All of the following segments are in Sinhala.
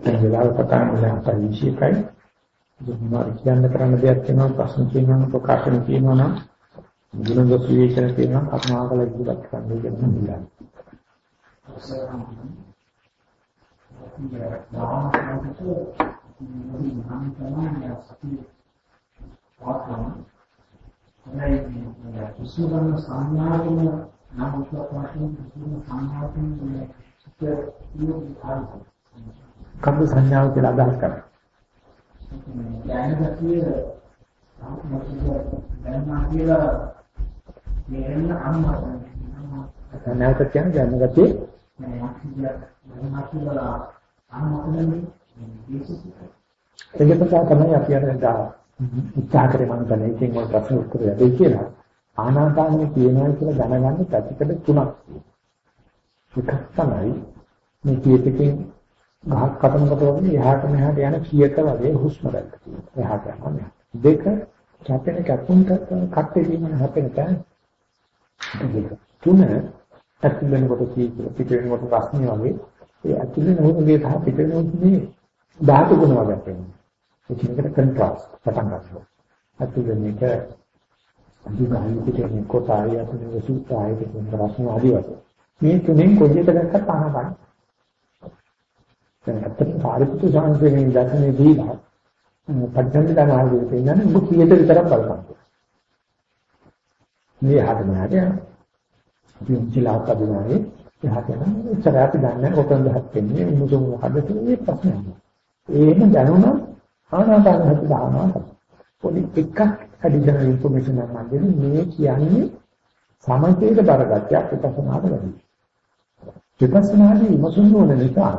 දැන් වෙලාව පටන් ගන්න අපයි විශේෂයි. දුන්නා කියන්න කරන්න දෙයක් තියෙනවා ප්‍රශ්න තියෙනවා ප්‍රකාශන තියෙනවා නම් ගුණදොස් විවේචන තියෙනවා කර්මාකල ඉදිරිපත් කරන්න කියලා හිතනවා. සුසුබන සංඥාවන නම් උත්පාදයෙන් සුසුබන සංඥාවෙන් සිත ඉන්නේ කබ්බ සංඥාව කියලා අදහස් කරා. දැනගතිය දැනනා කියලා මෙන්න අම්මා නැවත කියන්නේ දැනගතිය ඒක තමයි අපි අර උත්සාහ කරේ මම දැන් එකෙන් ඔය ප්‍රශ්න උත්තර දෙයි කියලා. ආනාපානෙ කියනවා කියලා දැනගන්න පැතිකඩ තුනක් එකක් තමයි මේ කීපකින් ගහක් කපනකොට වගේ එහාට මෙහාට යන කීයක වගේ හුස්ම ගන්න තියෙනවා. එහාට යනවා. දෙක කැපෙන කැපුම් කට්ටේ තියෙන හැපෙන තැන. දෙක තුන ඇතුල් වෙනකොට කී කියලා පිට වෙනකොට ප්‍රශ්නේ වගේ ඒ ඇතුල් වෙන හොරුගේ සහ පිට වෙන හොරුගේ ධාතු ගුණ වගේ තියෙනවා. ඒ කියනකට කන්ට්‍රාස්ට් පටන් ගන්නවා. ඇතුල් වෙන එක අදුගාමී පිට වෙන කොට ආයෙ ඇතුල් වෙන සූත්‍රය ආයෙ කියන ප්‍රශ්න ආදී වගේ. මේ තුනෙන් කොයි එක දැක්කත් ආනපන දැන් අත්තට සාරිපුත්‍ර සාංශයෙන් දැකන්නේ දීලා පද්ධති ධර්මාවලියේ තියෙනනේ ඔබ කීයට විතරක් බලපං. මේ හද මහට යන. අපි උන්චලා කදිනානේ එහාට යන ඉතර අපි දන්නේ කොතනද හත්න්නේ මුසුම මොකද මේ ප්‍රශ්නය. ඒම දැනුණා ආනාපාන හත දානවා. පොඩි එකක් ඇඩිෂනල් ඉන්ෆර්මේෂන් එකක් මම දෙන්නේ මේ කියන්නේ සමථයේ බරගතියක් විපස්සනාට වැඩි. විපස්සනාදී විමසුම් නොවන නිසා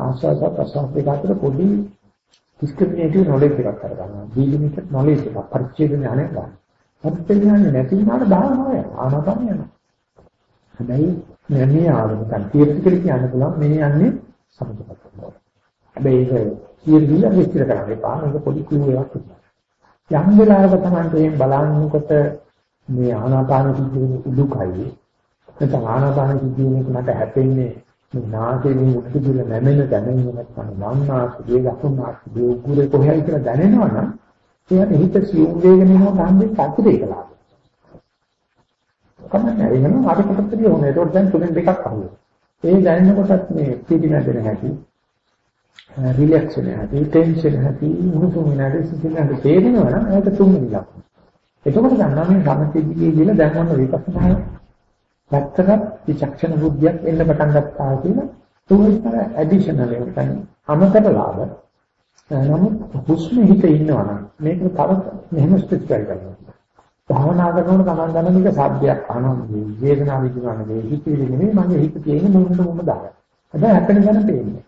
ආස්වාද ප්‍රසන්න දෙක අතර පොඩි ඩිස්ක්‍රිමිනේටිව් නොලෙජ් එකක් කරගන්නවා. ඩිලිමිටඩ් නොලෙජ් එකක් පරිච්ඡේද ඥානය ගන්න. පරිච්ඡේද ඥානය නැති වුණාට භාවනාව ආනාපාන යනවා. හැබැයි නැමී ආවම තීර්ථකල කියන්න පුළුවන් මේ යන්නේ සම්පූර්ණ. හැබැයි ඒක කීර්තිය විස්තර කරන්න එපා. මේක පොඩි ක්ලූ එකක් විතරයි. යම් වෙලාවක තමයි මේ බලන්නකොට මේ ආනාපාන සිද්ධ වෙන උඩුකයි නැත්නම් ආනාපාන සිද්ධ වෙන එක මට හැපෙන්නේ මේ නාසයෙන් මුක්ති දුල නැමෙන දැනෙන්නේ නැත්නම් නාන්නාසුගේ ගතුනාසුගේ උගුරේ කොහේ කියලා දැනෙනවනම් එයාට හිත සියුම් වේගෙන යනවා ගන්නේ සතුටේ කලාව. කමන්නේ එහෙනම් අර කොටතරි ඕනේ. ඒකට දැන් තුනෙන් දෙකක් අහුවෙනවා. ඒ දැනෙනකොටත් මේ පිටි නැදෙන හැටි රිලැක්ස් වෙන හැටි ටෙන්ෂන් හැටි උණුසුම් වෙන හැටි සිසිලට තේරෙනවා නම් ඒක තුන්වෙනි ලක්ෂණ. එතකොට ගන්නවා මේ සමථයේදී කියලා දැන් ඔන්න විපස්සනා පැත්තකට විචක්ෂණ බුද්ධියක් එන්න පටන් ගත්තා කියලා තුන්තර ඇඩිෂනල් එක තමයි අමතර ලාභ. නමුත් හුස්ම හිත ඉන්නවනම් මේක තව මෙහෙම ස්පෙસિෆයි කරනවා. භාවනා කරනකොට තමන් ගන්න මේක සාධ්‍යයක් අහනවා වේදනාව විඳිනවා නෙවෙයි හිතේ නෙවෙයි මගේ හිත තියෙන මොනට මොන දාලා. හැබැයි හැපෙන ගන්න පේන්නේ.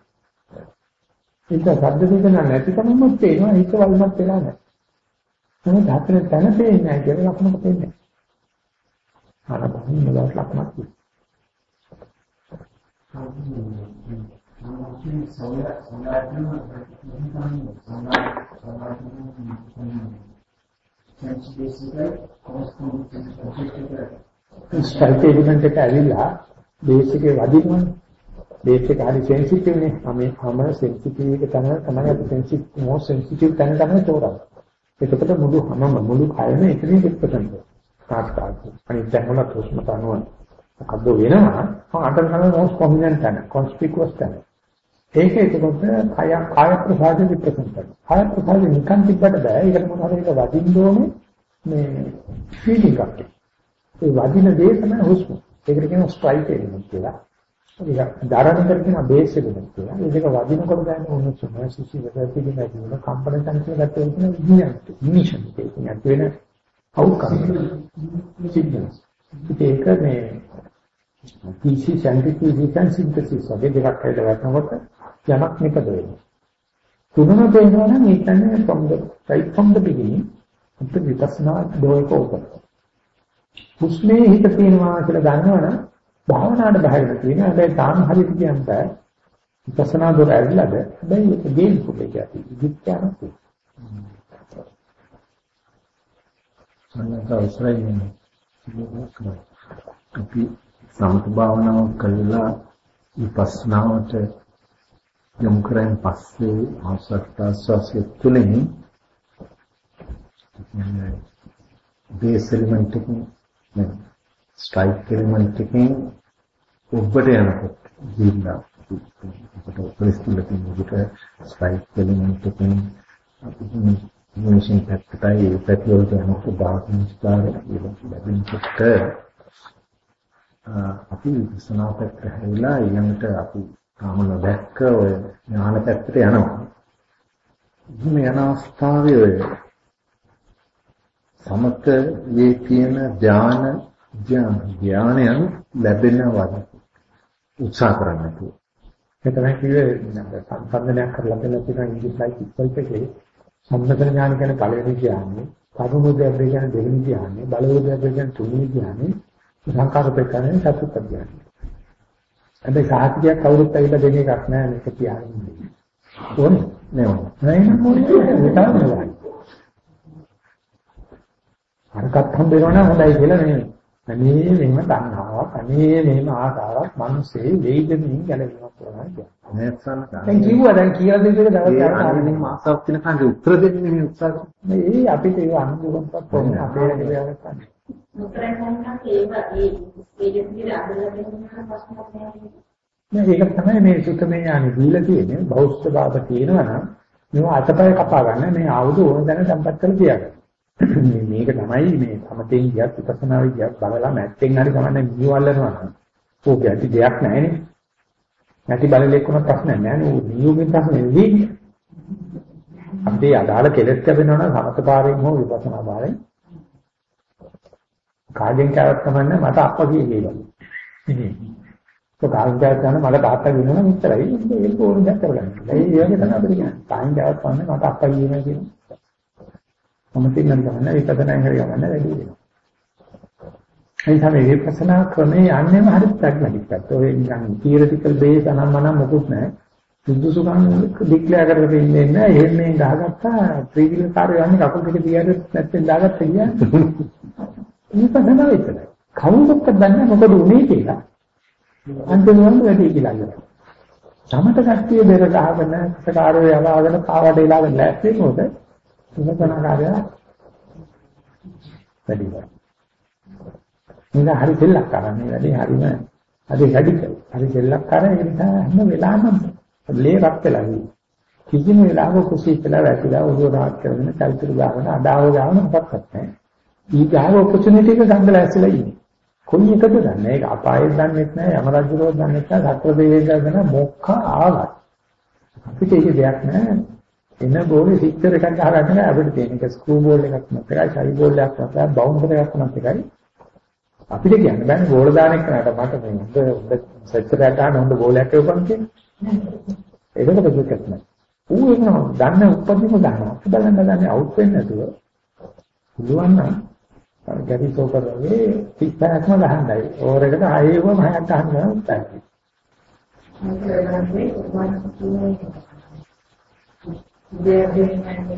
ඒක සද්ද වේදනා නැතිකමම පේනවා හිත වල්මත් වෙලා නැහැ. නමුත් හැපෙන තැන පේන්නේ නැහැ කියලා ලක්ෂණක පේන්නේ. ආනපනින් නලස් ලක්ෂණක් ස්ටයිල් එලිමන්ට් එක ඇවිල්ලා බේස් එකේ වදිනවනේ බේස් එක හරි සෙන්සිටිව් නේ. අපි හැම සෙන්සිටිව් එක තමයි තමයි අපි සෙන්සිටිව් මොස් සෙන්සිටිව් තැන තමයි තෝරන්නේ. එතකොට මුළු හැමම මුළු කයම එකනේ දෙප්පතන්ද කාස්කාස් අනිත් තැන් වල හුස්ම තනුව මොකද්ද වෙනවා. අතන තමයි මොස් කොමිනන්ට් තැන කොන්ස්පිකුවස් තැන. ඒක එතකොට කය කාය ප්‍රසාද විප්‍රසන්ත කාය ප්‍රසාද නිකන් තිබ්බට බෑ. ඒකට මොනවද ඒක වදින්න ඕනේ මේ ෆීලිං එකක්. ඒ වදින දේ තමයි හුස්ම. ඒකට කියනවා ස්ට්‍රයික් එලිමන්ට් කියලා. ඒක ධාරණ කරගෙන බේස් එලිමන්ට් කියලා. ඒ දෙක වදිනකොට දැනෙන උණුසුම සිසිල ප්‍රතිදින කියන කම්පන සංකේත ගැටේ කියන ඉනියන්ට් ඉනිෂන් කියන්නේ වෙන අවුකම් සිග්නල්ස් ඒක මේ PC සැන්ටිෆිකේෂන් සින්තසිස් වගේ දෙකක් හදලා ගන්නකොට යමක් නිපද වෙනවා. තුනම දෙනවා නම් ඒ කියන්නේ from the right from the beginning අපිට විපස්සනා දෝයක ඕපන. හුස්මේ හිත තියෙනවා කියලා දන්නවනම් භාවනාවට බහිරලා තියෙනවා. හැබැයි තාම හරියට කියන්න බෑ. විපස්සනා දොර ඇවිල්ලාද? හැබැයි ඒක ගේම් කුඩ එක ඇති. විද්‍යාවක්. සම්මත අවශ්‍යයි අපි සමත භාවනාව කළා. විපස්සනාවට යොමු කරන් පස්සේ ආස්වාද ප්‍රාස්වාසය තුලින් බේස් එලිමන්ට් එකකින් ස්ට්‍රයික් එලිමන්ට් එකකින් ඔබට යනකොට ජීවිතා අපිට පරිස්ථිතියකින් ඔබට ස්ට්‍රයික් එලිමන්ට් එකකින් මිෂන් පැත්තටයි ඒ පැත්ත වලට යනකොට බාහිර ලැබෙනකොට අපි විපස්සනා පැත්ත හැරිලා ඊළඟට අපි තාම නොදැක්ක ඔය ඥාන පැත්තට යනවා. එහෙම යන අවස්ථාවේ ඔය සමත යේ තියෙන ධාන ධානයන් ලැබෙනවද උත්සාහ කරන්න ඒ තමයි කිව්වේ සම්බන්ධනයක් කරලා දෙන්න තියෙන ඉංග්‍රීසි ඉක්වල්ට එකේ සම්මතන ඥාන කියන්නේ පළවෙනි කියන්නේ කර්මෝදය කියන්නේ දෙවෙනි කියන්නේ බලෝදය කියන්නේ තුන්වෙනි කියන්නේ සංකාරපේකනේ චතුර්ථ ඥානය. හැබැයි සාහිත්‍යයක් කවුරුත් ඇවිල්ලා දෙන එකක් නෑ මේක කියන්නේ. ඕනේ නෑ නෑ නෑ ඕනේ අරකට හම්බ වෙනවා හොඳයි කියලා නෙමෙයි. අනේ මෙහෙම තණ්හාවක්, අනේ මෙහෙම ආසාවක්, මිනිස්සේ වේදමින් ගැලවෙනවා කියලා කියනවා. නැත්නම් දැන් කිව්වා දැන් කියලා දෙක දවස් ගන්න ආසාවක් තියෙන කාගේ උත්තර දෙන්නේ මේ උත්සාහ කරනවා. මේ අපිට ඒක අනුගමනපත් කොහොමද අපේ රටේ ගන්න. මේක තමයි මේ සුතමේ ඥානෙ දීලා තියෙන්නේ බෞද්ධ භාව තියෙනවා නම් මේව අතපය කපා ගන්න මේ ආයුධ ඕන දැන සම්පත් කරලා තියාගන්න. මේක තමයි මේ සමතෙන් ගියත් විපස්සනා විද්‍යාවක් බලලා මැත්තෙන් හරි ගමන්නේ නිවල්ලනවා නම් ඕක ඇති දෙයක් නැහැනේ. නැති බලලෙක් වුණා ප්‍රශ්නයක් නැහැ නේ. නියුගෙන් ප්‍රශ්නේ නෙවෙයි. අපේ අදාළ කෙලෙස් කැපෙනවා නම් සමත පාරෙන් හෝ විපස්සනා පාරෙන් කාගෙන් කෑවත් කමන්නේ මට අප්පා කියේවා. ඉතින් ඒක කාගෙන් කෑවත් ගන්න මට තාත්තා කියනවා මෙච්චරයි. ඒක ඕන දෙයක් කරගන්න. ඒ වගේ තමයි අපිට කියන්නේ. කාගෙන් කෑවත් කමන්නේ මට අප්පා කියනවා කියනවා. මොමතින් නම් ගන්න විපස්සනා හරි ගන්න වැඩි වෙනවා. ඒ තමයි විපස්සනා ක්‍රමේ යන්නේම හරි ප්‍රැග්මැටික්. ඔය නිකන් තියරිටිකල් බේස් අනම්මනම් මොකුත් නැහැ. සුදුසුකම් ඩික්ලෙයාර් කරගෙන ඉන්නේ නැහැ. එහෙම මේ ගහගත්තා ත්‍රිවිධ කාර්ය යන්නේ කකුල් දෙක දිගට නැත්නම් දාගත්ත කියන්නේ. විපස්සනා විතරයි. කවුරුත් දන්නේ මොකද උනේ කියලා. අන්තිමට වැඩි කියලා කියනවා. සමත කට්ටිය බෙර ගහගෙන සකාරය යවාගෙන පාවඩ එලාගෙන ලෑස්ති මොකද? විපස්සනා කාර්යය වැඩි වෙනවා. මේක හරි දෙල්ලක් කරන්නේ වැඩි හරිම හරි රැඩිකල්. හරි දෙල්ලක් කරන ඒ නිසා හැම වෙලාවෙම ලේ රත් වෙලා ඉන්නේ. කිසිම වෙලාවක කුසීතලා වැටිලා උදේ රාත් කරගෙන කල්පිරු ගාගෙන අඩාව ගාන මොකක්වත් නැහැ. ඊගාව ඔපචුනිටි එක ගන්න ලැස්සලා ඉන්නේ. කොයි එකද දන්නේ? ඒක අපායෙත් දන්නේ නැහැ, යම රජුරෝ දන්නේ නැහැ, සත්‍ර දෙවියන් ගන්න මොකක් ආවත්. අපිට ඒක දෙයක් නැහැ. එන බෝලේ සික්තර එකක් ගහගන්න නැහැ අපිට තියෙන එක ස්ක්‍රූ බෝල් එකක් නැත් එකයි, ෂයි බෝල් එකක් නැත්, බවුන්සර් එකක් නැත් එකයි. අපිට කියන්න බෑනේ බෝල දාන එක නට මට මේ හොඳ හොඳ සෙච්චරයක් ගන්න හොඳ බෝලයක් එවපන් කියන්නේ. ඒකට දෙයක් නැහැ. ඌ ඒක දන්න උපදින්ම ගන්නවා. අපි බලන්න දන්නේ අවුට් වෙන්නේ නැතුව පුළුවන් නම් ගැටි සෝකර් වගේ පිටපැක්ම ගහන්නයි. ඕරකට ආයෙම මහයක් ගන්න උත්සාහයි. ආනාපානසතිය යකින්න නැති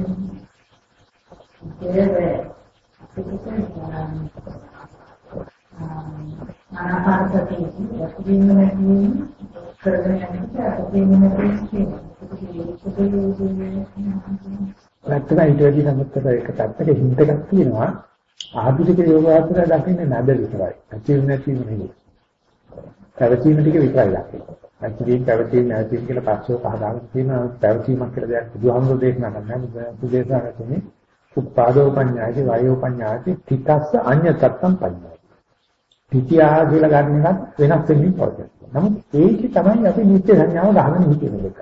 කරගෙන යනකොට අපේ මොනවද නැත්නම් ඊට වැඩි නමුත්තර එක පැත්තක හින්ට් එකක් තියෙනවා ආධුනික යෝගාවචරය දකින්නේ නැද විතරයි. ඇති නැති නෙවෙයි. පැවතීම ටික විතරයි දකින්නේ. ඇත්තටම පැවතීම නැති කියලා පස්සෝ පහදාගෙන තියෙන පැවතීමක් කියලා දෙයක් බුදුහාමුදුරේ දේශනා කරනවා. බුදුදේශනා කරන්නේ උපාදෝ පඤ්ඤාති වයෝ පඤ්ඤාති තිකස්ස අඤ්ඤතත්තම් පඤ්ඤාති. තිතියා කියලා ගන්න එකත් වෙනස් වෙන්නේ පොතේ. නමුත් ඒකේ තමයි අපි නිත්‍ය සංඥාව ගහගෙන හිටියේ එක.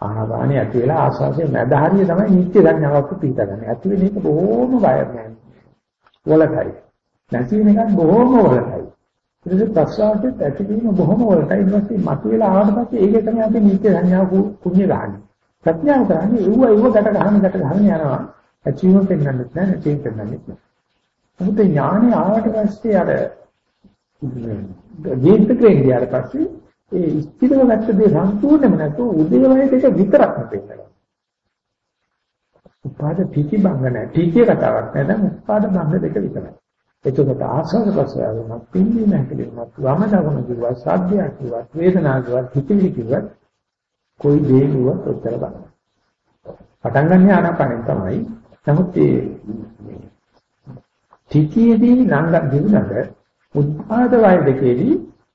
ආනාපානිය ඇති වෙලා ආස්වාසිය මැද හරිය තමයි නිත්‍ය සංඥාවක් පිටගන්නේ. ඇති වෙන එක බොහොම බයයි. වලටයි. නැති වෙන එකත් බොහොම වලටයි. ඒක ප්‍රසවාසෙත් ඇතිවීම බොහොම වලටයි. ඊට පස්සේ මතුවලා ආවට පස්සේ ඒක තමයි අපි නිත්‍ය සංඥාව කුණ්‍ය ගහන්නේ. ප්‍රඥාව කරන්නේ ඒව ඒව ගැට ගහන ගැට ගහන යනවා. ඇචීව් පෙන්වන්නේ නැහැ, නැචීව් පෙන්වන්නේ නැහැ. මොකද ඥානෙ ආවට පස්සේ අර ජීවිතේ ගියාට පස්සේ ඒ ස්ථිරව ගත්ත දේ සම්පූර්ණයෙන්ම නැතුව උදේවය දෙක විතරක් පෙන්නනවා. උපාද පිටි බංග නැහැ. පිටිය කතාවක් නැහැ. දැන් උපාද බංග දෙක විතරයි. එතකොට ආස්වාද ප්‍රසාරණ පින්නේ නැහැ කියනවා. වම දකුණ කිව්වා, සාධ්‍යය කිව්වා, වේදනාව කිව්වා, හිතවිලි කිව්වා કોઈ දේ නුවත් උත්තර බලන්න. පටන් ගන්න ආනාපානෙන් තමයි. නමුත් ඒ තිතියේදී නංග දිනනද උද්පාද වය දෙකේදී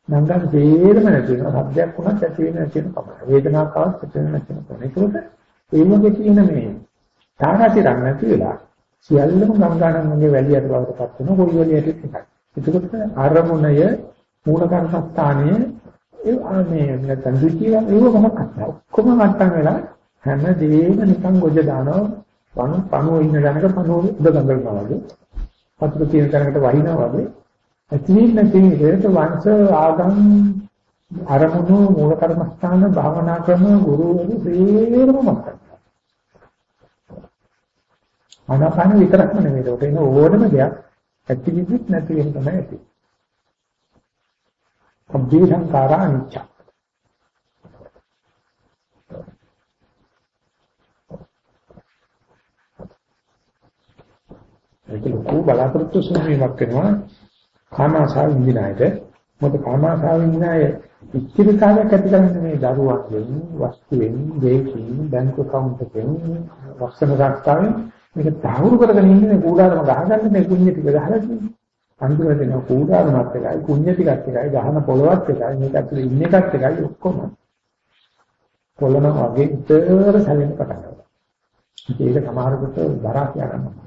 නංගන් තේරම නැති වෙනවා. සබ්දයක් වුණත් ඇති වෙන නැති වෙන කම. වේදනාවක් ආවත් ඇති වෙන නැති වෙන කම. ඒකෝට ඒ වගේ තියෙන මේ තාරාතිරක් නැති වෙලා සියල්ලම ගංගානංගගේ වැලියට බවට පත් වෙන කොයි වැලියට එකයි. එතකොට අරමුණය මූල කර්මස්ථානයේ ඒ මේ නැත්නම් ද්විතීය ඒව මොකක්ද? ඔක්කොම මට්ටම් වෙලා හැමදේම නිකන් ගොජ දානවා. පණු පණුව ඉන්න දැනක පණුව උඩ ගඟනවා වගේ. පතුරු තියෙන තැනකට වහිනවා වගේ. ඇතිවෙන්නේ නැති විදිහට වංශ ආගම් අරමුණු මූල කර්මස්ථාන භාවනා ක්‍රම ගුරුවරු සේරම මතක්. ආනාපාන විතරක්ම නෙමෙයි ඒකට එන ඕනම දෙයක් ඇක්ටිවිටිස් නැති වෙන තමයි ඇති. සබ්බේ සංඛාරා අනිච්ච. ඒක ලොකු බලාපොරොත්තු සුන්වීමක් වෙනවා කාමාශාව විඳිනායට. මොකද කාමාශාව විඳිනාය ඉච්ඡිත කාලයක් ඇති කරන්නේ මේ දරුවන්ගෙන්, වස්තුවෙන්, දෙයකින්, බැංකු account එකෙන්, වස්තන සංස්ථාවෙන් මේක තහවුරු කරගෙන ඉන්නේ කූඩාරම ගහගන්න මේ කුණ්‍ය ටික ගහලා තියෙන්නේ. අන්තිමට එන කූඩාරමත් එකයි කුණ්‍ය ටිකත් එකයි ගහන පොළවත් එකයි මේක ඇතුලේ ඉන්න එකත් එකයි ඔක්කොම පොළන වගේ උතර සැලෙන පටන් ගන්නවා. ඒක සමහරකට දරා කියා ගන්නවා.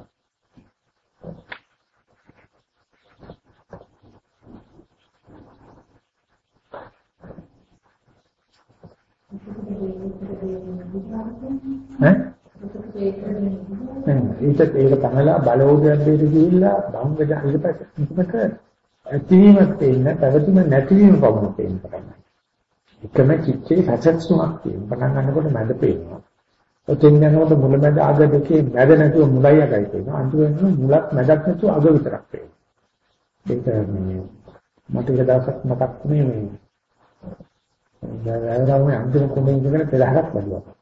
ඈ? ඊට ඒක තමලා බලෝදයක් දෙයට ගිහිල්ලා බංග ඊට පස්සේ මොකද? ඇතිවීමක් තේින්න පැවතීම නැතිවීම පවුන තේින්න පටන් එකම චිත්තේ සැසැස්ුමක් තියෙන පටන් ගන්නකොට මැද පේනවා. ඔතෙන් යනකොට මුල මැද අග දෙකේ මැද නැතුව මුලයි අගයි පේනවා. අන්තිමට මුලක් මැදක් නැතුව අග විතරක් පේනවා. ඒක මේ මට එක දවසක් මතක් වුණේ මේ දැන් වැරදම අන්තිම කොමෙන් ඉඳගෙන පෙරහැරක් බැලුවා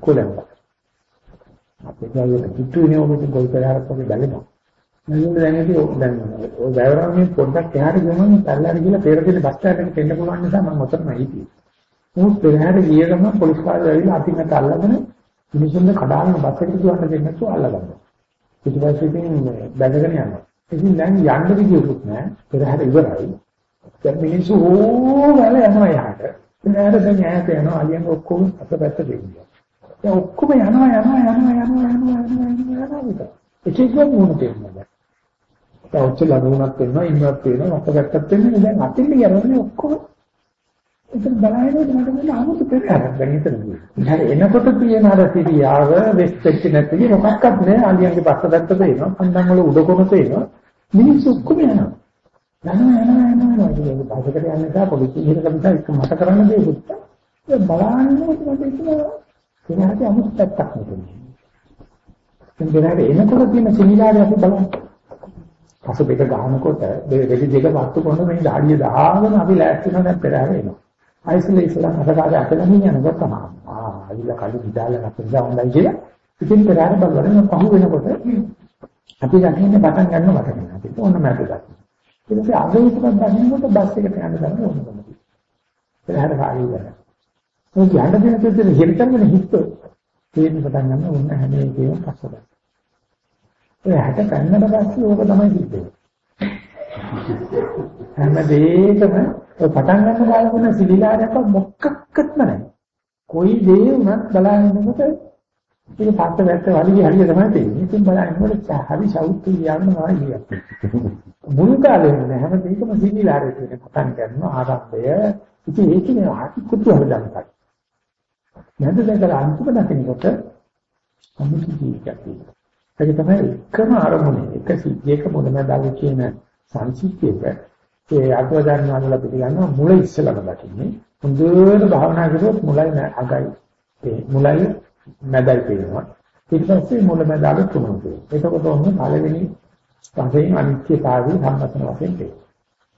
කොලෙන් අපේ ගාවේ පිටුනේ ඔබට ගොල් පෙරහැරක් වගේ බැලෙනවා මම දැන් ඉතින් දැන් ඔය වැවරන්නේ පොඩ්ඩක් එහාට ගමන් පැල්ලාට ගිහලා පෙරදෙන බස් ස්ටෑන්ඩ් එකට එන්න පුළුවන් නිසා මම ඔතනම හිටියේ. මොකද පෙරහැර ගිය ගමන් පොලිස් කාර්යය ඇවිල්ලා අතින් අල්ලගෙන මිනිස්සුන්ව කඩාගෙන බස් එකට දුවන්න දෙන්නේ නැතුව අල්ලගන්නවා. ඊට පස්සේ ඉතින් බැඳගෙන යනවා. ඉතින් දැන් යන්න විදියකුත් නැහැ. පෙරහැර ඉවරයි. දැන් මිනිස්සු ඕවල යනවා යහට. පෙරහැර දැන් ඈත යනවා. අලියන් ඔක්කොම අපපැත්ත දෙන්නේ. දැන් ඔක්කොම යනවා යනවා යනවා යනවා යනවා යනවා යනවා විතර. එකෙක්වත් මොන තේරෙන්නේ තවච්ච ලැබුණක් වෙනවා ඉන්නවත් වෙනවා අපකටත් වෙනවා දැන් අතින් යනනේ ඔක්කොම ඒක බලහිනකොට මට මොන 아무තු පෙරහැරක් දැන් හිතන්නේ. ඉතින් එනකොට තියෙන අර සිරියාව වෙස්ට් නැති මොකක්වත් නෑ අලියන්ගේ පස්සකට පේනවා පන්දන් වල උඩ කොන පේනවා මිනිස්සු ඔක්කොම යනවා. යනවා යනවා යනවා කියන්නේ පස්සකට යන නිසා පොලිසිය ඉහිරක නිසා එක මට කරන්න දෙයක් ඒ බලන්නකොට මට ඒක ඒකට 아무තු පැත්තක් නෙමෙයි. දැන් බෙරහැර එනකොට තියෙන සිනිලාරය අපි බලන්න. පස දෙක ගන්නකොට දෙවි දෙක වත්තු කොන මේ ධාඩිය දාගෙන අපි ලෑස්ති වෙනවා දැන් පෙරහැර එනවා. ආයිසල ඉස්ලාම් අසකාරය අතලමින් යනකොට තමයි. ආ අවිලා කලු විදාල නැත්නම් හොඳයි කියලා. ඉතින් පෙරහැර බලවල පහු වෙනකොට අපි දකින්නේ පටන් ගන්නවා මට අපි ඕන මැද ගන්න. ඊට පස්සේ අග විතරක් දකින්නකොට බස් එකට යන්න ගන්න ඕන තමයි. පෙරහැර කාරිය කරා. ඒ යන්න දෙන දෙන්නේ හිරිටන්නේ හිත. තේරෙන්න පටන් ගන්න ඕන හැම එකේම පස්සට. ඒ හැට කන්නට පස්සේ ඕක තමයි සිද්ධ හැම දෙයකම ඔය පටන් ගන්න කාලෙකන සිලිලාරයක් මොකක්වත්ම නැහැ. කොයි දේ වුණත් බලන්නකොට ඒක පස්ස වැත්ත වලිගය හරිය තමයි තියෙන්නේ. ඉතින් බලන්නකොට හරි සෞත්තු කියනවා කියනවා. මුල් කාලේ නෑ හැම දෙයකම සිලිලාරේ තියෙන පටන් ගන්න ආරම්භය. ඉතින් ඒකේ ආටි කුතුහල දැනගන්න. නැද්ද දැකලා අන්තිම දකින්නකොට අමුතු ජීවිතයක් තියෙනවා. ඒක තමයි එකම අරමුණ එක සිද්ධියක මොනවාද කියන සංසිද්ධියක ඒ අටවදාන වල පිළිගන්නවා මුල ඉස්සලම දකින්නේ හොඳට භාවනා කරුවොත් මුලයි අගයි ඒ මුලයි මැදයි පේනවා ඊට පස්සේ මුල මැද අග තුනක් තියෙනවා. එතකොට ඔන්න පළවෙනි වශයෙන් අනිත්‍යතාවය සම්මතන වශයෙන් තියෙනවා.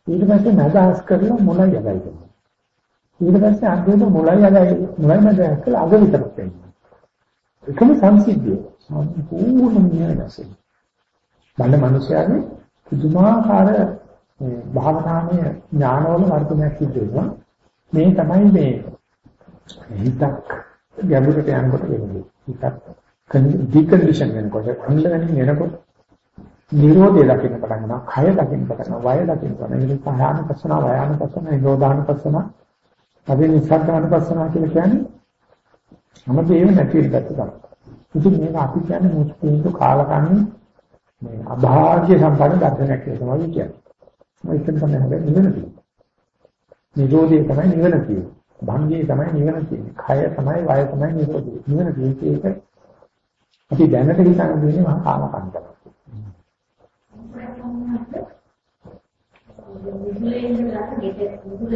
ඊට පස්සේ මැදහස් කරලා මුලයි අගයි කරනවා. ඊට පස්සේ අන්තිමට මුලයි අගයි මුලයි මැද කරලා අග විතරක් වෙනවා. එකම සංසිද්ධිය. සම්පූර්ණ න්‍යායසෙ. බණ්ඩ මිනිස්යාගේ පුදුමාකාර භාවනාමය ඥානවල වර්ධනයක් සිද්ධ වෙනවා. මේ තමයි මේ හිතක් ගැඹුරට යනකොට වෙන්නේ. හිතක් ඩිකන්ඩිෂන් වෙනකොට අන්ලගනින් එනකොට නිරෝධය දකින්න පටන් ගන්නවා, කය දකින්න පටන් ගන්නවා, වය දකින්න පටන් ගන්නවා. ඒක පහාන පස්සන, වයාන පස්සන, නිරෝධාන පස්සන, අපි නිස්සාරණ පස්සන කියලා කියන්නේ හැමදේම නැති වෙන පැත්ත තමයි. ඉතින් මේක අපි කියන්නේ මුස්ලිම්තු කාලකන්ණි මේ අභාග්‍ය සම්පන්න දර්ශනයක් කියලා තමයි කියන්නේ. මොකද තමයි හැබැයි නිවන තියෙන්නේ. නිරෝධය තමයි නිවන තියෙන්නේ. භංගය තමයි නිවන තියෙන්නේ. කය තමයි වය තමයි නිරෝධය. නිවන තියෙන්නේ ඒක අපි දැනට හිතන දෙන්නේ මහා කාලකන්ණි. මුලින්ම ගෙදර මුල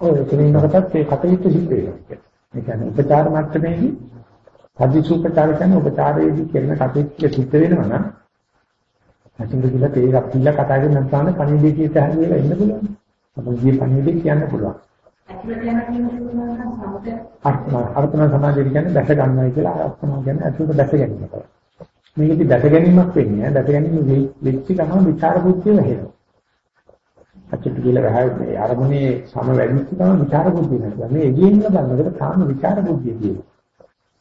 ඔය එතනින්කටත් ඒ කටයුතු සිද්ධ වෙනවා. ඒ කියන්නේ උපචාර මට්ටමේදී අධිසූපචාර කියන්නේ උපචාරයේදී කරන කටයුතු සිද්ධ වෙනවා නම් අතින් කියලා තේරක් කියලා කතා කරන නැත්නම් පණිවිඩය කියත හැකියලා ඉන්න පුළුවන්. අපේ ජී පණිවිඩය කියන්න පුළුවන්. අර්ථනා සමාධිය කියන්නේ දැස ගන්නවයි කියලා අර්ථනා කියන්නේ අතුලට දැස ගැනීම කරා. මේකෙදි දැස ගැනීමක් වෙන්නේ. දැස ගැනීම වෙච්ච ගමන් විචාර බුද්ධිය වැහෙනවා. අච්චට කියලා වැහයි අරමුණේ සම වැඩිච්ච ගමන් විචාර බුද්ධිය නැතිව මේ එළියෙන් බලනකොට තාම විචාර බුද්ධිය තියෙනවා.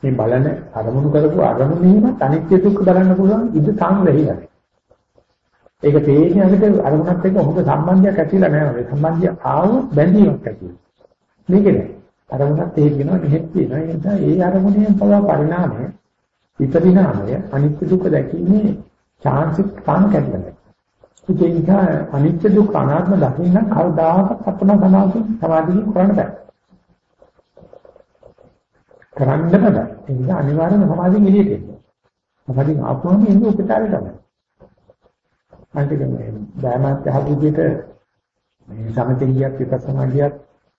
මේ බලන අරමුණු කරපු අරමුණේම අනිත්‍ය දුක්ඛ බලන්න පුළුවන් ඉද තාම වැහිලා. ඒක තේින්නේ අපිට අරමුණත් එක්ක හොඳ සම්බන්ධයක් ඇතිලා නැහැ. සම්බන්ධය ආවොත් බැඳීමක් ඇති වෙනවා. මේක නෑ. අරමුණක් තේරෙනවා නෙහෙත් තියෙනවා. ඒ නිසා ඒ අරමුණේ පවා පරිණාමය විපරිණාමය අනිත්‍ය දුක්ඛ දැකීමේ chance එක තාම කැඩලා නැහැ. ඒ නිසා අනිත්‍ය දුක්ඛ අනාත්ම දකින්න කවදාකවත් අපන සමාධි සමාධිය කරන්න බෑ. කරන්න බෑ. ඒ නිසා අනිවාර්යයෙන්ම සමාධියෙන් එළියට එන්න. සමාධියෙන් ආපුවම එන්නේ උපචාරය තමයි. අන්තික මේ බෑමත් යහපුදියට මේ සමතේලියක් විපස්සනා ගියත්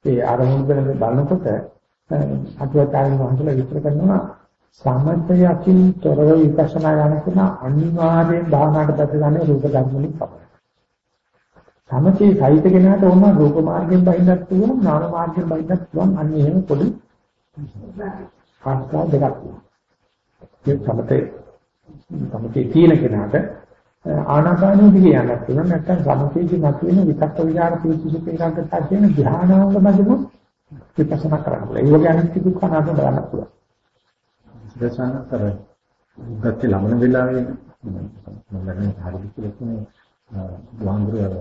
ඒ ආරමුණු කරන බලනකොට අතුවාචාරින් වහන්සේලා විස්තර කරනවා සමතයකින් තොරව විපස්සනා යන කෙනා අනිවාර්යෙන් භාවනාවට දැක ගන්න රූප ධර්ම වලින් පමණයි. සමතේ සහිත කෙනාට ඕන රූප මාර්ගයෙන් බහින්නත් පුළුවන් නාම මාර්ගයෙන් බහින්නත් පුළුවන් අන්න එහෙම පොඩි ආස්කා දෙකක් තියෙනවා. මේ සමතේ සමතේ තියෙන කෙනාට ආනාපානෙ දිගේ යන්නත් පුළුවන් නැත්නම් සමතේදී මතුවෙන විතක්ක විචාර පිළිසිසුක එකකට කියන ධානාංග මැදම විපස්සනා කරන්න පුළුවන්. ඒ වගේ අනිත් දුක්ඛ අනාත්ම බලන්න පුළුවන්. දසනතර උගත් ලබන වෙලාවේ මම දැන් හරියට කියන්නේ දුවංගුර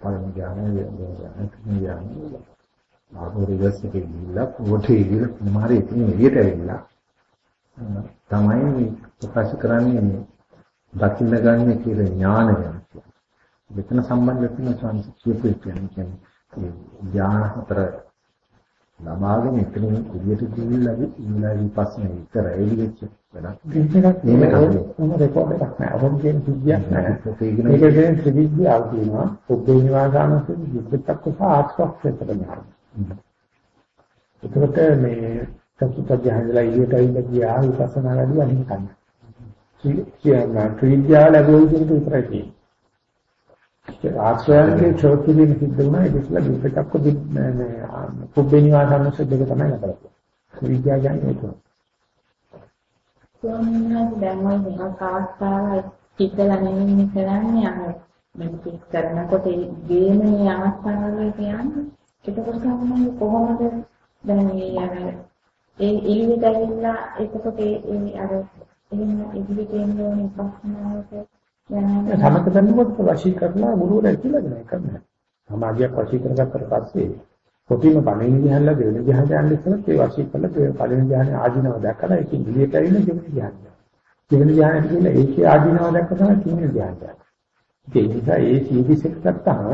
පළමු ඥානය ඥානය ආපෝරිගස්කේ ගිහිල්ලා පොටේ ගිහිල්ලා කුමාරයෙක් ඉතින් එළියට ඇවිල්ලා තමයි ප්‍රකාශ කරන්නේ මේ දකින්න ගන්න කියලා ඥානය කියලා. මෙතන සම්බන්ධ වෙන සංස්කෘතිය කියපු කියන්නේ ඥාන හතර ලබාගෙන එතනින් එළියට ගිහිල්ලා ඉන්නලා විපස්සනා විතර එළියෙච්ච වැඩක්. මේකක් නෙමෙයි මොන රෙකෝඩ් එකක් නෑ. කියන සිද්ධියක් නෑ. මේක කියන්නේ ත්‍රිවිධ්‍යාව කියනවා. ඔබේ නිවාසානසෙ විපත්තක් සහ ආස්වාක් වෙනවා. එතකොට මේ චතුත් ධ්‍යානලා ඉලියට ඇවිල්ලා ගියා විපස්සනා වැඩි අනිත් කන්න. කියන ත්‍රිවිධ්‍යාව ලැබුවොත් විතරයි තියෙන්නේ. ආශ්‍රයන්ගේ චෝතිලින් සිද්ධ වුණා ඒක ඉස්සලා විපතක්ක මේ පුබ්බේ නිවාසන්න දෙක තමයි ලබලා. විද්‍යාව කියන්නේ ඒක. සෝමනස් දැන් ওই මේක අවස්ථාවයි හිතලා නෙමෙයි කරන්නේ අර මෙඩිටේට් කරනකොට ගේමේ අවස්ථාවල කියන්නේ එතකොට තමයි කොහොමද දැන් මේ අර ඒ එළියට ඇවිල්ලා එතකොට ඒ අර එහෙම ඉදිරියට එන්න ඕනේ ප්‍රශ්නාවට සමත කරනකොට වශී කරලා ගුරුවරයා කියලා දෙනවා කරන්නේ. සමාධියක් වශී කරගත්තට පස්සේ කොටිම පණින ධ්‍යාන දෙවෙනි ධ්‍යාන යන ඉස්සෙල්ලා ඒ වශී කරලා ඒ පළවෙනි ධ්‍යාන ආධිනව දැක්කලා ඒකෙන් ඉලියට ඇවිල්ලා දෙවෙනි ධ්‍යාන. දෙවෙනි ධ්‍යානට ගිහලා ඒකේ ආධිනව දැක්ක තමයි තුන්වෙනි ධ්‍යානට. ඒ නිසා ඒ සීඩිස් එක ගත්තාම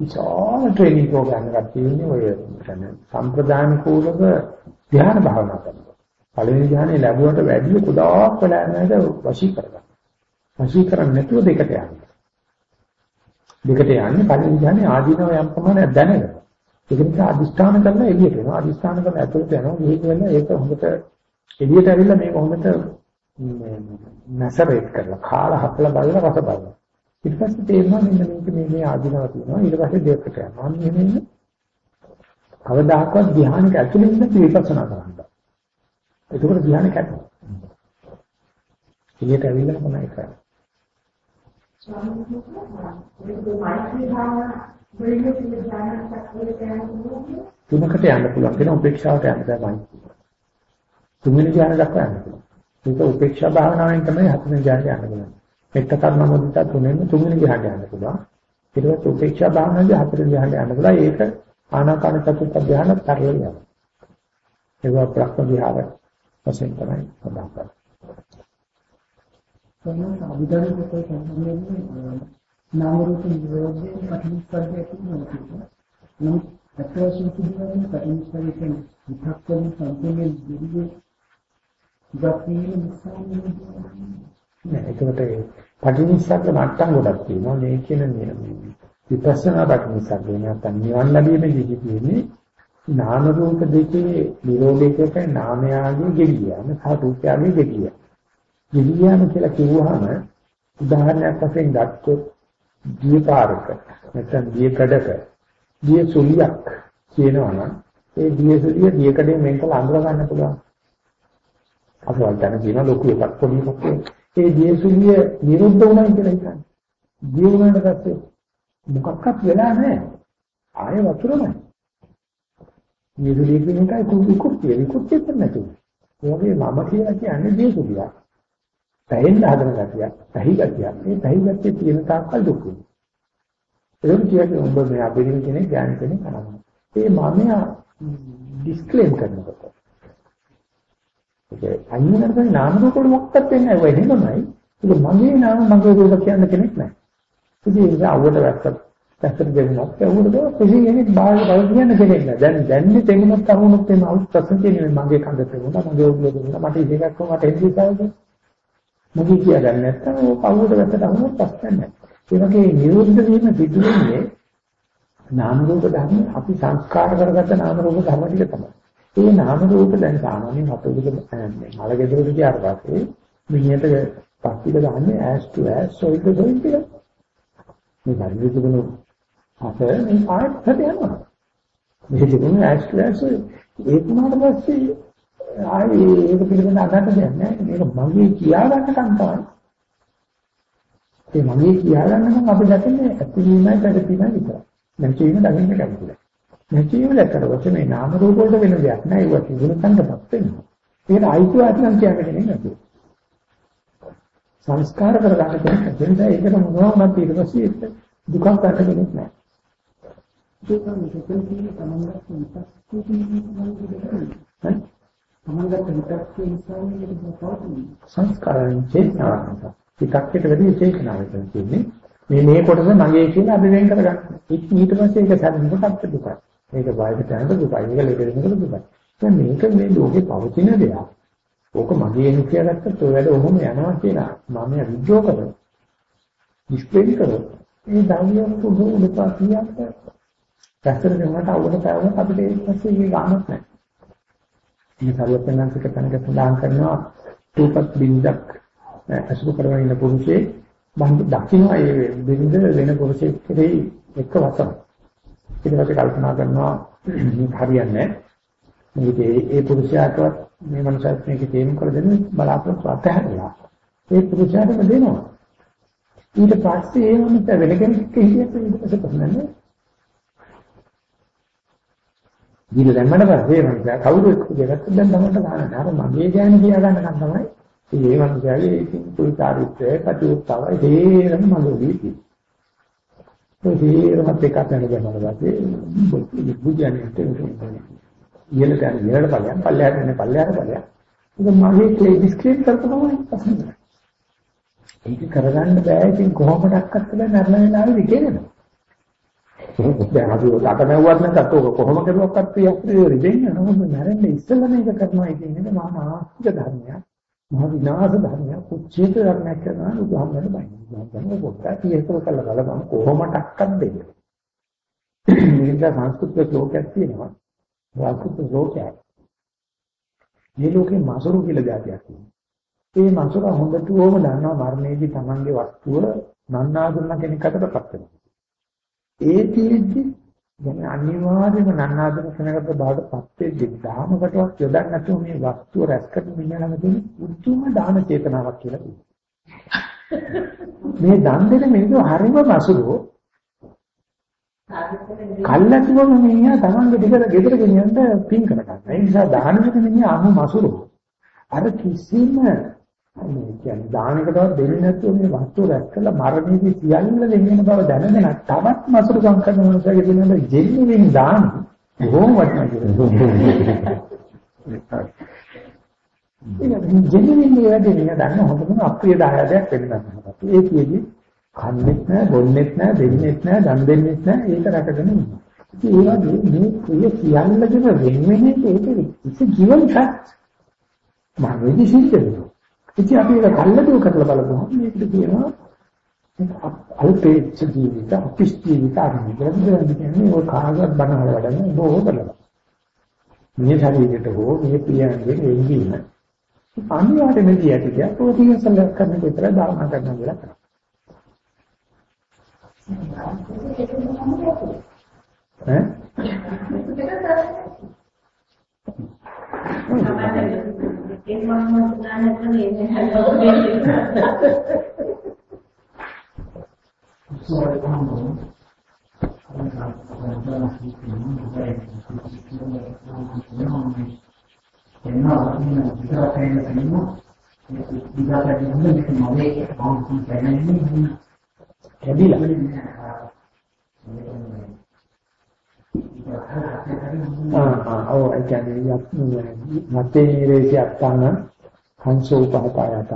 විශාල ට්‍රේනින් ප්‍රෝග්‍රෑම් එකක් තියෙන්නේ ඔය කියන්නේ සම්ප්‍රදාන කෝලක ධ්‍යාන භාවනා කරනවා. පළවෙනි ධ්‍යානෙ ලැබුවට වැඩිය ගොඩාක් වෙලා යනවාද වශී කරගන්න. වශී කරන්නේ නැතුව දෙකට යන්නේ. දෙකට යන්නේ පළවෙනි ධ්‍යානෙ ආදීනව යම් ප්‍රමාණයක් දැනගෙන. ඒක නිසා අදිස්ථාන කරලා එළියට එනවා. අදිස්ථාන කරලා ඇතුළට යනවා. මේක වෙන ඒක හොඳට එළියට ඇවිල්ලා මේක හොඳට නැසරේට් කරලා කාලා හපලා බලලා රස බලනවා. ඊට පස්සේ තේරෙනවා මෙන්න මේක මේ මේ ආදීනව තියෙනවා. ඊට පස්සේ දෙකට යනවා. අන්න එහෙම කවදාකවත් ධ්‍යානෙක ඇතුළේ ඉන්න විපස්සනා කරන්න. එතකොට ධ්‍යානෙ කැඩෙනවා. එළියට ඇවිල්ලා මොනවයි කරන්නේ? තුනකට යන්න පුළුවන් කියන උපේක්ෂාවට යන්න බෑ තුන්වෙනි ධ්‍යාන දක්වා යන්න පුළුවන්. ඒක උපේක්ෂා භාවනාවෙන් තමයි හතරවෙනි ධ්‍යානට යන්න පුළුවන්. මෙත්ත කර්ම මොදිතා තුනෙන් තුන්වෙනි ධ්‍යානට යන්න පුළුවන්. ඊට පස්සේ උපේක්ෂා භාවනාවේ හතරවෙනි ධ්‍යානට යන්න පුළුවන්. ඒක ආනාපාන චතුත් ධ්‍යාන තරලේ යනවා. ඒක ප්‍රඥා විහාර වශයෙන් තමයි සඳහන් කරන්නේ. තමයි අභිධර්මයේ සම්බන්ධයෙන් නාම රූප නිරෝධයෙන් පටිච්චසමුප්පාදයේ තියෙනවා. නමුත් අත්‍යවශ්‍ය පටිච්චසමුප්පාදයෙන් විතක් වලින් සම්පූර්ණ දිවිගේ ගතියේ නිසා නෑ ඒකට පටිච්චසමුප්පාද මට්ටම් ගොඩක් තියෙනවා. මේ කියන විපස්සනා පටිච්චසමුප්පාද නැත්නම් නිවන් ලැබීමේදී කියන්නේ නාම රූප දෙකේ නිරෝධයකට නාමයාගේ ගෙවියම සහ රූපයාගේ ගෙවියම. ගෙවියම කියලා කිව්වහම උදාහරණයක් වශයෙන් ගත්තොත් දීපාරක නැත්නම් දීකඩක දිය සුලියක් කියනවනම් ඒ දිය සුලිය දීකඩේ මෙන්කල අඳුර ගන්න පුළුවන්. අපවල් දැන කියන ලොකු එකක් පොඩි එකක් ඒ දිය සුලිය නිරුද්ධ වුණා කියලා හිතන්නේ. දිය වුණාට පස්සේ මොකක්වත් වෙලා නැහැ. ආයෙ වතුරමයි. නිරුලිය කියන එකයි කුකුට්ටිය විකුට්ටිය නැතුව. ඒ වගේ මම කියලා කියන්නේ දිය සුලියක්. පැහෙන්න හදන ගතියක්, පැහි ගතියක්. මේ පැහි ගතිය තියෙන තාක්කල් දුක් වෙනවා. ඒක කියන්නේ ඔබ මේ අබිරින් කෙනෙක් ඥාන කෙනෙක් කරනවා. ඒ මමයා ඩිස්ක්ලේම් කරනකොට. ඒක අයිනකට නාම රූප වල මොකක්ද වෙන්නේ නැහැ. ඒක එහෙමයි. ඒක මගේ නාම මගේ රූප කියන කෙනෙක් නැහැ. ඉතින් ඒක අවුවට වැස්සත් පැත්තට දෙන්නවා. ඒකට කිසි කෙනෙක් බාහිර බල කියන්න කෙනෙක් නැහැ. දැන් දැන්නේ තෙමුණත් අහුණුත් එම අවුත් ප්‍රශ්න කියන්නේ මගේ කඳ තෙමුණා, මගේ ඔළුව තෙමුණා, මට ඉතිකක් කොහොමද එන්නේ කියලා. මගේ කියාගන්න නැත්නම් ඕක අවුවට වැස්සට අහුණුත් ප්‍රශ්න නැහැ. ඒ වගේ නිරෝධ වීම සිදු වෙන්නේ නාම රූප ධර්ම අපි සංස්කාර කරගත්ත නාම රූප ධර්ම ටික තමයි. ඒ නාම රූප දැන් සාමාන්‍යයෙන් අපිට මල ගෙදරට ගියාට පස්සේ මිනිහට පස්තික ගහන්නේ ඇස් ටු ඇස් සොයිද සොයිද කියලා. මේ ධර්මයේ තිබුණු අප මේ ආයතට යනවා. මේ තිබුණු ඇස් ටු ඇස් ඒක උනාට පස්සේ ආයේ ඒක පිළිබඳ අදහස දෙන්නේ නැහැ. මේක මගේ කියා ගන්නකම් තමයි. ඒ මගේ කියාගන්න නම් අපි දකින්නේ ඇතිවීමයි පැවතීමයි විතරයි. නැතිවීම දකින්න කැමතියි. නැතිවීම දැක්කට මේ නාම රූප වලට වෙන දෙයක් නෑ ඒක තිබුණ කන්දපත් වෙනවා. ඒකට අයිතිවාසිකම් කියන්නේ නෙමෙයි. සංස්කාර කරගන්න කෙනෙක් දෙන්න ඒකට මොනවද ඊට පස්සේ දුකක් ගන්න කෙනෙක් නෑ. ඒක තමයි කියන්නේ තමන්ගත් විපස්සී කියන්නේ තමන්ගත් විපස්සී ඉස්සන්නේ සංස්කාරයෙන් චේතනාවක්. ටිකක්කට වැඩි චේතනාවක් තියෙන්නේ. මේ මේ කොටස මගේ කියලා අපි වෙන් කරගන්න. ඊට පස්සේ ඒක සැලෙනකොට අපිට දුකයි. මේක වයසට යනකොට දුකයි. මේක ලෙඩ වෙනකොට දුකයි. දැන් මේක මේ ලෝකේ පවතින දෙයක්. ඕක මගේ නේ කියලා ගත්තත් ඔය වැඩ ඔහොම යනවා කියලා මම විද්‍යෝ කරනවා. ඩිස්ප්ලේ කරනවා. ඒ ධාවියක් පොදු උපපාතියක්. පැත්තට දෙන්නට අවුල පාවන අපිට ඒක පස්සේ ඒක ගන්නත් නැහැ. මේ සර්වඥාන්තික තැනක සඳහන් කරනවා රූපත් බින්දක් අසුර කරගෙන ඉන්න පුරුෂේ දකින්න ඒ බින්ද වෙන පුරුෂෙක් කෙරෙහි එක වතන. ඊට පස්සේ කල්පනා කරනවා මේක හරියන්නේ නැහැ. ඒ පුරුෂයාටවත් මේ මනසත් මේක තේරුම් කර දෙන්න බලාපොරොත්තු අතහැරලා ඒ පුරුෂයාටම දෙනවා. ඊට පස්සේ ඒ මොකද වෙන කෙනෙක් හිටියත් ඊට පස්සේ ප්‍රශ්න නැහැ. ඊට දැම්මම පස්සේ මම කවුරු එක්ක දෙයක් දැන් තමයි ගන්න. අර මගේ ගෑණි කියා ගන්නකම් තමයි ඒ වන්දයාගේ ඉතින් કોઈ චාරිත්‍රය කටයුත්තවයි හේරම මඟුලී තියෙන්නේ. ඒ හේරමත් එකක් යන ගමන වාසේ බුද්ධයන්ට ඉහළට යන ඉහළට ඵලයන් පල්ලයට යන පල්ලයට ඵලයන්. ඒක මගේ ක්ලේ ඩිස්ක්‍රීට් කරපුවම පසුන. ඒක කරගන්න බෑ ඉතින් කොහොමඩක්වත් බෑ නරන වෙලාවෙ විකේනවා. දැන් අපි අතමැව්වත් නැත්නම් ඔක කොහොම කරුවක්වත් ප්‍රියස්ත්‍රි රිදෙන්නේ නමුත් නැරෙන්නේ ඉස්සෙල්ලා මේක කරනවා කියන්නේ මහා ආස්තික ධර්මයක්. මහ විනාශ ධර්මයක් කුච්චේත ධර්මයක් කරනවා උදාහරණයක් බයිනවා. දැන් පොඩ්ඩක් ඉස්සර කළා බලපන් කොහොමඩක්වත් දෙන්නේ. මේක සංස්කෘතික ශ්ලෝකයක් තියෙනවා. සංස්කෘතික ශ්ලෝකයක්. මේ ලෝකේ මාසුරු කියලා જાතියක් තියෙනවා. ඒ මාසුර හොඳට ඕම දන්නවා මරණයේදී Tamange වස්තුව නන්නාඳුන කෙනෙක් අතටපත් වෙනවා. ඒ තියෙද්දි දැන් අනිවාර්යයෙන්ම නන්නාදන කෙනෙකුට බාඩපත් වෙද්දී දාමකටවත් යොදන්න නැතුව මේ වස්තුව රැස් කරන මිනිහලම තියෙන උතුම් දාන චේතනාවක් කියලා කියනවා. මේ දන් දෙන මිනිස්සු හරිම මසුරෝ. කල්ලාතුම මිනිහා තමන්ගේ දිගට ගෙදර ගෙනියන්න පින් කරගන්න. ඒ නිසා දාන දෙන මිනිහා අමු මසුරෝ. අර කිසිම මේ කියන්නේ දානකටවත් දෙන්නේ නැතුව මේ වස්තු රැක්කලා මරණයේදී සියල්ල දෙන්න බව දැනගෙන තවත් මසුරු සංකල්ප මොනසගේ දෙනවා ජෙන්නින් දාන බොහොම වටිනවා කියලා. ඒක ජෙනුවින් වැඩි නේ දන්න හොඳම අප්‍රිය දායකයක් වෙන්න ගන්නවා. ඒ කියෙදි කන්නේත් නැහැ, බොන්නේත් නැහැ, දෙන්නේත් නැහැ, දන් දෙන්නේත් නැහැ ඒක රැකගෙන ඉන්නවා. ඉතින් ඒ වගේ මේ ක්‍රිය සියල්ලකම වෙන වෙන ඒක ඉති ජීවන ෆැක්ට්. මම වෙදි සිද්ධ වෙනවා. ඉතින් අපි ඒක කල්ලාදෝ කරලා බලමු. මේකට කියනවා අල්පේච්ඡ ජීවිත, අපිස් ජීවිත ආරම්භ කියන්නේ ඔය කාගවත් බනහල වඩන්නේ බොහෝ බලලා. මේ ශරීරයට හෝ මේ පියන්ගේ එංගීම අනිවාර්යයෙන්ම කියටි කිය ප්‍රෝටීන් සලක් කරන විතර දාන කරනවා කියලා කරා. ඈ? ඒක මම දාන්න කරන්නේ එනවා කියන විතර කියන තැනම ඒක විදාට කියන්නේ මේක මොලේ අවුන් දැනෙන්නේ කැඩිලා ආ ආ ඔව් ඒ කියන්නේ යත් මතේ නිරේෂය අත්තන හංසෝ උපහතායත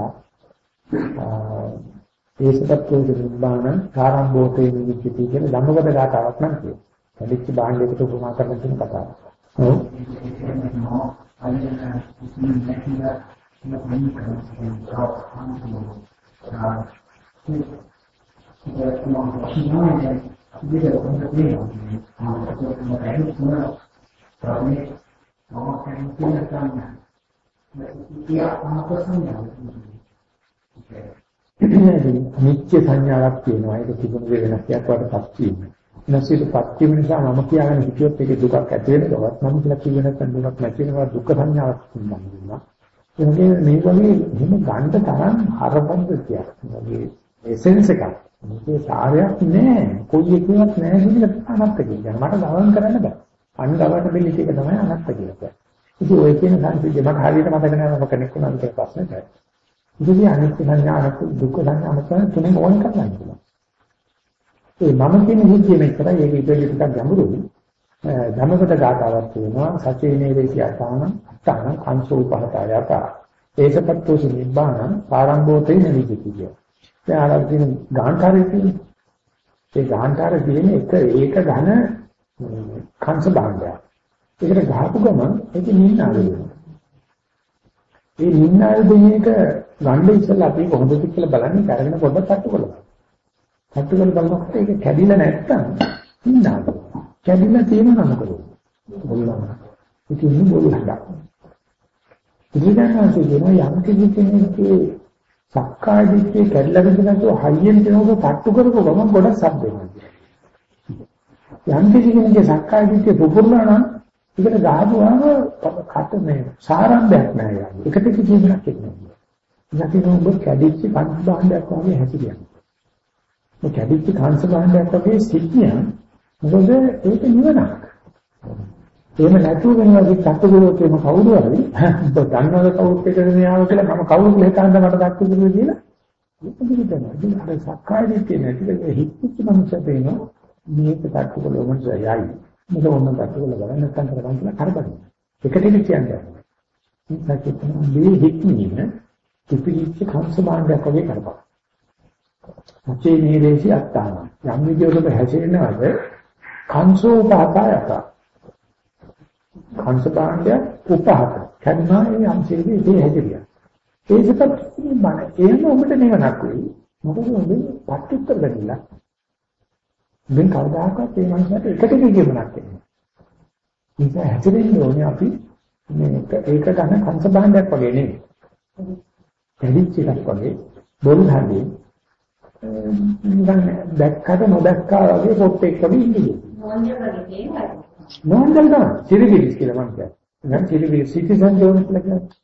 ඒසපත්තු නිබ්බාන කාරම්භෝතේ නිවිච්චති කියන ධම්මපද ගාතාවක් නම් කියනවා. කැඩිච්ච භාණ්ඩයකට උපමා කරන තුන කතාව. ඔව්. අනිත් කිසිම නැතිව මොකක්ද කරන්නේ ජොබ් හම්බුනේ ආ ඒක මොකක්ද කියන්නේ ඉතින් කොහොමද ආ ඒක මොකක්ද කියන්නේ ප්‍රශ්නේ මොකක්ද කියන්නේ තමයි ඉතින් ආපස්සම නිත්‍ය සංඥාවක් තියෙනවා ඒක තිබුණ වෙනස්යක් වඩපත් වීම. නැසිතපත් වීම නිසා මම කියාගෙන හිතුවොත් ඒක දුකක් ඇති වෙන බවත් මම කියලා කිව්ව නැත්නම් දුකක් නැති වෙනවා දුක්ඛ සංඥාවක් තියෙනවා. ඒ වගේ මේ වගේ එහෙම ගන්න තරම් හරපද්ධතියක්. වගේ එසෙන්ස් එකක්. මේකේ සාරයක් නෑ. කොයි එකවත් නෑ කියන අනත්ත කියන. මට ගවන් කරන්න බෑ. අන්ගවට බෙලිට එක තමයි අනත්ත කියන්නේ. ඉතින් ඔය කියන සංසිද්ධිය මට හරියට මතක නෑ මම කෙනෙක් වුණාද කියලා ප්‍රශ්නේ. ඉතින් අනිත්‍ය සංඥාවක් දුක්ඛ සංඥාවක් තුනේ ඕන කරන්න පුළුවන්. ඒ මම කියන හිතිය මෙච්චරයි ඒක ඉතින් ටිකක් ගැඹුරුයි. ධම්මපද ගාතාවක් තියෙනවා සචේනේ වේසි අතාන අත්තාන කංසෝ පහතයක ඒකපත්තෝසි නිබ්බාන ආරම්භෝතේ නෙවිති කිය. දැන් අර දින ගාන්ඨාරයේ තියෙන ඒ ගාන්ඨාරයේ තියෙන එක ඒක ඝන කංශ භාණ්ඩයක්. ඒකට ගහපු ගමන් ඒක නින්නාද වෙනවා. ඒ නින්නාද දෙන එක ගන්න ඉස්සෙල්ලා අපි කොහොමද කියලා බලන්නේ කරගෙන පොඩ්ඩක් තට්ටු කරලා. තට්ටු කරලා බලනකොට ඒක කැඩිලා නැත්තම් නින්නාද. කැඩිලා තියෙනවා මොකද? බොල්ලම. ඉතින් බොල්ල හදා. ඉතින්නාසේ කියන යම් කිසි කෙනෙක්ගේ සක්කාය දිට්ඨිය කැඩලා ගිහින් හයියෙන් දෙනකොට තට්ටු කරපුව ගමන් ගොඩක් සබ් වෙනවා. යම් කිසි කෙනෙක්ගේ සක්කාය දිට්ඨිය පුපුරනවා නම් ඒකට ගහපුවාම කට මේ සාරම්භයක් නෑ යන්නේ. එකට කිසිමක් නැහැ. නැතිනම් ඔබ කැඩිච්ච පන්ති භාණ්ඩයක් වගේ හැසිරියන්නේ. මේ කැඩිච්ච කාංශ භාණ්ඩයක් වගේ සිද්ධියක් මොකද ඒක නිවනක්. එහෙම නැතුව වෙනවා කි සත්පුරුෂයෙක්ම කවුරු හරි දන්නවද කවුරුත් එක්කද මෙයාව කියලා මම කවුරු කියලා හිතන්න මට සත්පුරුෂයෙක් කියලා ඒක පිළිදෙනවා. ඉතින් අර සක්කාය දිට්ඨිය නැතිව හිතච්ච මනුස්සය පේනවා මේක සත්පුරුෂ මනුස්සය යයි. මේක ඕන සත්පුරුෂ බලන්න නැත්නම් කරගන්න කියලා කරබන. එකට කියන්නේ. මේ සත්‍ය තමයි හික්මීම කිපිලිච්ච කංශ භාණ්ඩයක් වගේ කරපන්. සත්‍යේ නීරේසි අත්තාන. යම් විදියකට හැසිරෙනවද කංශෝ උපහතයක. කංශ භාණ්ඩය උපහත. කන්නා ඒ අංශයේ ඉතේ හැසිරියා. ඒකත් මම එහෙම ඔබට නිවනක් වෙයි. මොකද ඔබ පත්‍ත්‍ර දෙන්න. දැන් කවදාකවත් මේ මනසට එකට කියමනක් එන්නේ. ඒක හැසිරෙන්න ඕනේ අපි මේක ඒක ගන්න කංශ භාණ්ඩයක් වගේ නෙවෙයි. කැඩිච්ච එකක් වගේ බොරු හැදී නිකන් දැක්කට නොදැක්කා වගේ පොට්ටෙක් වගේ ඉන්නේ. නෝන්ජල් තමයි. සිරිවිලිස් කියලා මම කියන්නේ. දැන් සිරිවිලිස් සිටිසන් ජෝන් කියලා කියන්නේ.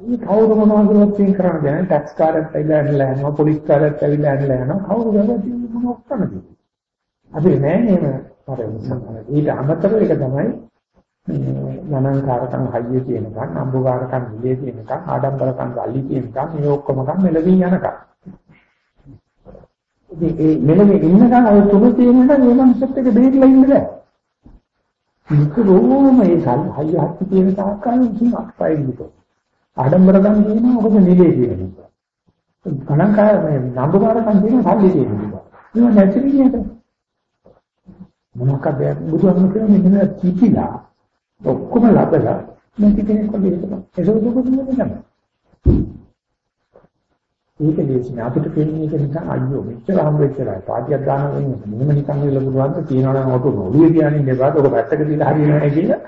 මේ කවුරු මොනවද කරලා තියෙන කරන්නේ දැන් ටැක්ස් කාර්යයක් ඇවිල්ලා ඇනලා යනවා පොලිස් කාර්යයක් ඇවිල්ලා ඇනලා යනවා කවුරු කරන්නේ මොන ඔක්කොමද අපි නෑ නේම අර ඊට අමතරව ඒක තමයි ගණන්කාරකම් හයිය තියෙනකන් අඹුකාරකම් නිලේ තියෙනකන් ආඩම්බරකම් ගල්ලි තියෙනකන් මේ ඔක්කොම කම් මෙලවින් යනකම් ඉතින් ඒ මෙලවේ ඉන්නකන් අය තුන තියෙනකන් මේ මනසත් එක බේරලා ඉන්න බෑ නිතරම මේ සල් හයිය හත්ති තියෙන තාක්කල් ඉතින් අක්පයි විතර ආඩම්බරකම් කියනවා මොකද නිලේ තියෙන නිසා ගණන්කාර මේ අඹුකාරකම් තියෙන සල්ලි තියෙන නිසා ඒක නැති විදිහට මොනවාද බුදුහාමුදුරුවෝ කියන්නේ මෙන්න කිපිලා ඔක්කොම ලබලා නැති කෙනෙක් වගේ හිතනවා. ඒක දුක දුන්නේ නැහැ. ඒක දේශන අපිට පේන්නේ ඒක නිසා අයියෝ මෙච්චර හම් වෙච්චරයි. පාටියක් දානවා වෙන්නේ. මෙහෙම නිකන් ඉල්ල පුළුවන් තියනවා නම් ඔතන ඔළුවේ තියානින් ඉඳලා ඔක පැත්තක තියලා හරියනවා කියලා.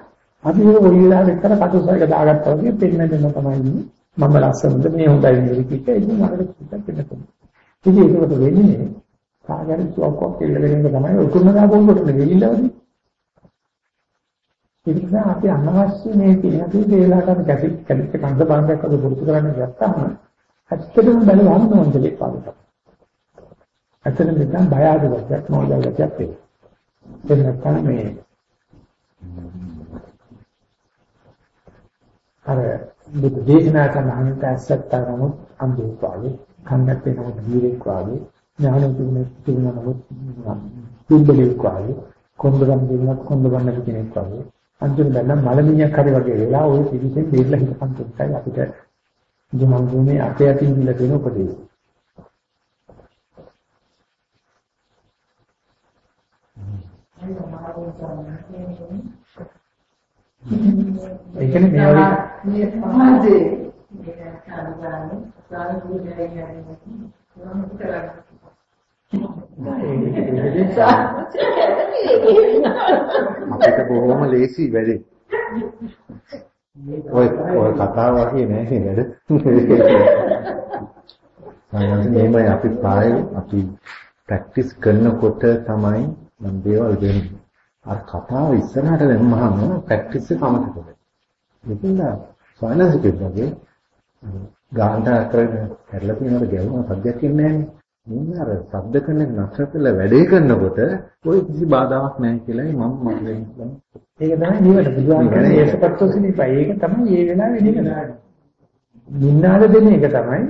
අපි ඒක ඔය වෙලාවට එක්කර කටුසයක දාගත්තා වගේ පෙන්න දෙන්න තමයි ඉන්නේ. මම ලස්සනද මේ හොඳයි නෙවෙයි කිච්ච ඉතින් මට කිච්චක් වෙන්න පුළුවන්. ඉතින් ඒකට වෙන්නේ කාගරි සුවක්වක් කියලා වෙන එක තමයි උතුම්ම දාපොන්කොට නෙවෙයිලවදී. ඒ නිසා අපි අනවශ්‍ය මේ කියන දේ වේලාවට කැටි කැටිච්ච කන්ද බාන්දයක් අද පුරුදු කරන්න ගත්තාම ඇත්තටම බලවන්න මොන්දලේ පාවිච්චි. ඇත්තටම නිකන් බය ආදවයක් මොඩල්යක් තියෙනවා. ඒක නැත්නම් මේ අර බුදු දේශනා කරන අනිත් ඇස්සත් නමුත් අන්තිමට වාගේ කන්නත් වෙනම දීරෙක් වාගේ ඥාන තුනේ තුන නමුත් දුබ්බලෙක් වාගේ කොන්දරම් දෙන්නත් කොන්දරම් නැති කෙනෙක් වාගේ අන්තිම දැන් මලමිණියක් හරි වගේ වෙලා ওই පිළිසෙන් දෙල්ල හිතපන් තුත්තයි අපිට දුමංගුනේ අපේ අතින් දීලා දෙන උපදේශය. ඒ කියන්නේ මේ වගේ මේ පහදේ මේක සාධාරණ සාධුදේ කියන්නේ අපිට බොහොම ලේසි වැඩේ. ඔය ඔය කතාව වගේ නෑ නේද? සාමාන්‍යයෙන් මේමයි අපි පාය අපි ප්‍රැක්ටිස් කරනකොට තමයි මම දේවල් දෙන්නේ. අර කතාව ඉස්සරහට දැම්මහම ප්‍රැක්ටිස් එක අමතක වෙනවා. ඒකෙන්ද සාමාන්‍යයෙන් කියන්නේ ගාන්ටා කරගෙන කරලා තියෙනකොට ගැවුම සද්දයක් ඉන්නේ නෑනේ. මොන අර ශබ්ද කරන කළ වැඩේ කරනකොට ඔය කිසි බාධාවක් නැහැ කියලායි මම මතලෙන් ඒක තමයි නිවන බුදුහාම කියන්නේ ඒකපත්තුසිනිපයි ඒක තමයි මේ වෙලාවේ නිවන. නින්නාද දෙන එක තමයි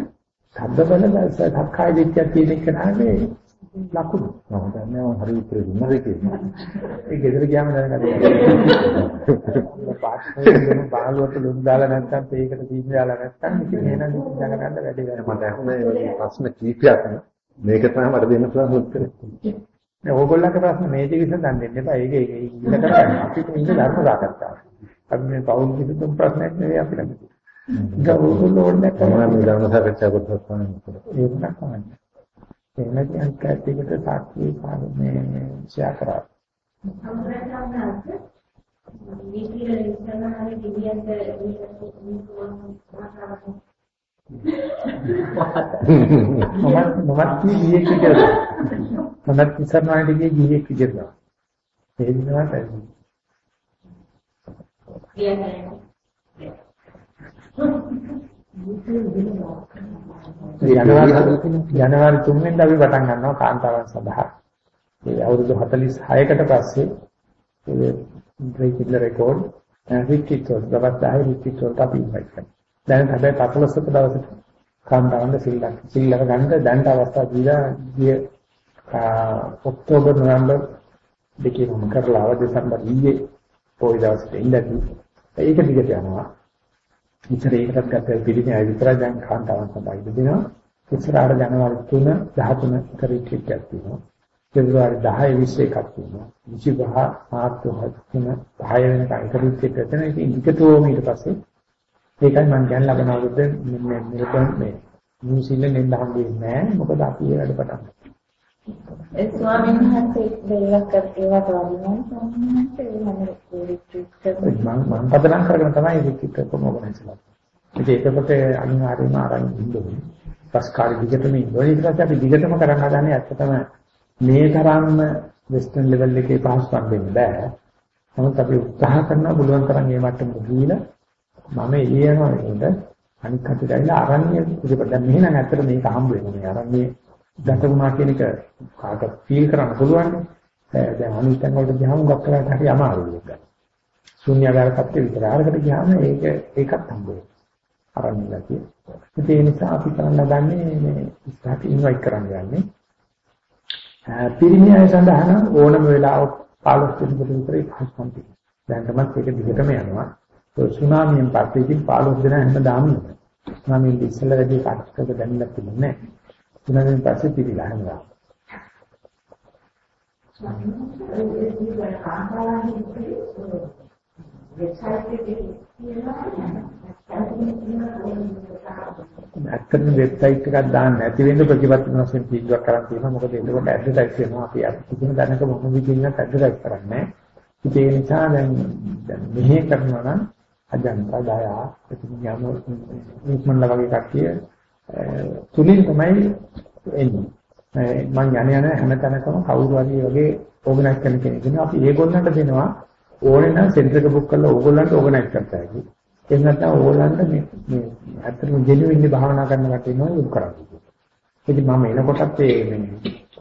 ශබ්ද බල සක්කාය දිට්ඨිය කියන එක නාමේ ලකුණු. මම දන්නේ මම හරි උත්තර දුන්නා කියලා. ඒ ගෙදර ගියාම දැනගන්න. එක බාලුවට ලුන් දාලා නැත්නම් ඒකට තීන්දුව දාලා නැත්නම් ඉතින් එහෙනම් දැනගන්න වැඩි වෙනවා. මට අහන්නේ ප්‍රශ්න කීපයක් මේක තමයි මට දෙන්න පුළුවන් උත්තරේ. නෑ ඕගොල්ලන්ගේ ප්‍රශ්න මේ දෙක විසඳන්න දෙන්න එපා. ඒක ඒක ඉන්න කරගන්න. අපිට ඉන්න ධර්ම සාකච්ඡාව. අපි මේ පෞල් කිසිම ප්‍රශ්නයක් නෙවෙයි අපිට. ඒක ඕගොල්ලෝ ඕනේ තමයි මේ ධර්ම සාකච්ඡා කරලා තමයි. ඒක නෑ. එහෙම කියන්ට ඒකට සාක්ෂි මේ ෂෙයා කරා. විදිහට ඉස්සරහට ගියන්ට මම මම කී ගියේ කියලා. මම ඉස්සරහට ගියේ ගියේ කියලා. ඒ දිනවා තමයි. ජනවාරි 3 වෙනිදා අපි පටන් ගන්නවා කාන්තාවන් සඳහා. ඒ අවුරුදු 46කට පස්සේ ඒ බ්‍රේකින් රෙකෝඩ් රිට්‍රීට් වල දවස් 10 රිට්‍රීට් වලට අපි ඉන්වයිට් කරනවා. දැන් හැබැයි 15ක දවසට කාන්තාවන්ට සිල්ලක් සිල්ලක ගන්න දැන්ට අවස්ථාව දීලා ගිය ඔක්තෝබර් නොවැම්බර් දෙකේම කරලා ආව දෙසැම්බර් ඊයේ පොයි දවසට ඉඳලා ඒක දිගට යනවා. ඉතින් ඒකටත් ගත්තා පිළිමේ අය විතරයි දැන් කාන්තාවන් සඳහා ඉඳ දෙනවා. ඉස්සරහට ජනවාරි 3 13 ක රිට්‍රීට් එකක් තියෙනවා. පෙබරවාරි 10 20 එකක් තියෙනවා. 25 මාර්තු 3 10 වෙනකන් එක රිට්‍රීට් එකක් තියෙනවා. ඉතින් ඊටතෝ ඊට පස්සේ ඒකයි මම දැන් ලබන අවුරුද්ද මේ මෙලබන් මේ නිව්සීලන්තෙන් එන්න හම්බෙන්නේ නැහැ. මොකද අපි ඒ වැඩ පටන් ඒ ස්වාමීන් වහන්සේ දෙලක් ඒවට වදිනවා ස්වාමීන් වහන්සේ මම රිට්‍රීට් කරනවා මම මම පදනම් කරගෙන තමයි රිට්‍රීට් කරන්නේ. ඉතින් ඒකකට අනිවාර්යයෙන්ම ආරම්භ වෙන්නේ. පස්කාරි දිගටම ඉන්නවා. ඊට පස්සේ අපි දිගටම කරන්න හදන්නේ ඇත්තටම මේ තරම්ම වෙස්ටර්න් ලෙවල් එකේ පහසුකම් දෙන්න බෑ. නමුත් අපි උත්සාහ කරනවා පුළුවන් තරම් මේ මට්ටමට ගිහිලා මම එළියනවා නේද? අනික් කටට ඇවිල්ලා අරන්නේ ඉතින් දැන් මෙහෙනම් ඇත්තට මේක හම්බ වෙනවා මේ අරන්නේ ගත වුණා කියන එක කාට ෆීල් කරන්න පුළුවන් දැන් අනිත් තැන් වලට ගියාම ගොක් කරලා හරි අමාරුයි ඒක. ශුන්‍යකාරකත්වය විතර ආරකට ගියාම ඒක ඒකත් හම්බ වෙනවා. අරන්නේ නැති. ඒ නිසා අපි කරන්න ගන්නේ මේ ඉස්සරහට ඉන්වයිට් කරන්න යන්නේ. පිරිමියය සඳහා ඕනම වෙලාවක 15 දිනකට විතර ඉස්සම් තියෙනවා. දැන් තමයි ඒක දිගටම යනවා. ඒ සුනාමියෙන් පස්සේ ඉතින් 15 දින හැමදාම ඉන්නවා. සුනාමියෙන් ඉස්සෙල්ලා වැඩි කාටද දැනෙන්න තිබුණේ නැහැ. සුනාමියෙන් පස්සේ පිළිලා හැමදාම. ඇත්තටම වෙබ්සයිට් එකක් දාන්න නැති වෙන්න ප්‍රතිපත්ති වශයෙන් තීන්දුවක් කරන් තියෙනවා මොකද එතකොට ඇඩ්වර්ටයිස් වෙනවා අපි කිසිම දැනක මොන විදිහින්වත් ඇඩ්වර්ටයිස් කරන්නේ නැහැ ඒ නිසා දැන් දැන් මෙහෙ කරනවා නම් අජන්තා දායා ප්‍රතිඥාම ඉක්මනලා වගේ කට්ටිය තුලින් තමයි එන්නේ මම යන යන හැම තැනකම කවුරු හරි වගේ ඕගනයිස් කරන කෙනෙක් ඉන්නවා අපි ඒගොල්ලන්ට දෙනවා ඕනේ නම් සෙන්ටර් එක බුක් කරලා ඕගොල්ලන්ට ඕගනයිස් කරતા හැකි. එහෙම නැත්නම් ඕගොල්ලන්ට මේ මේ ඇත්තටම ජෙනුවින්ලි භාවනා කරන කට ඉන්නවා ඒක කරන්නේ. ඉතින් මම එනකොටත් මේ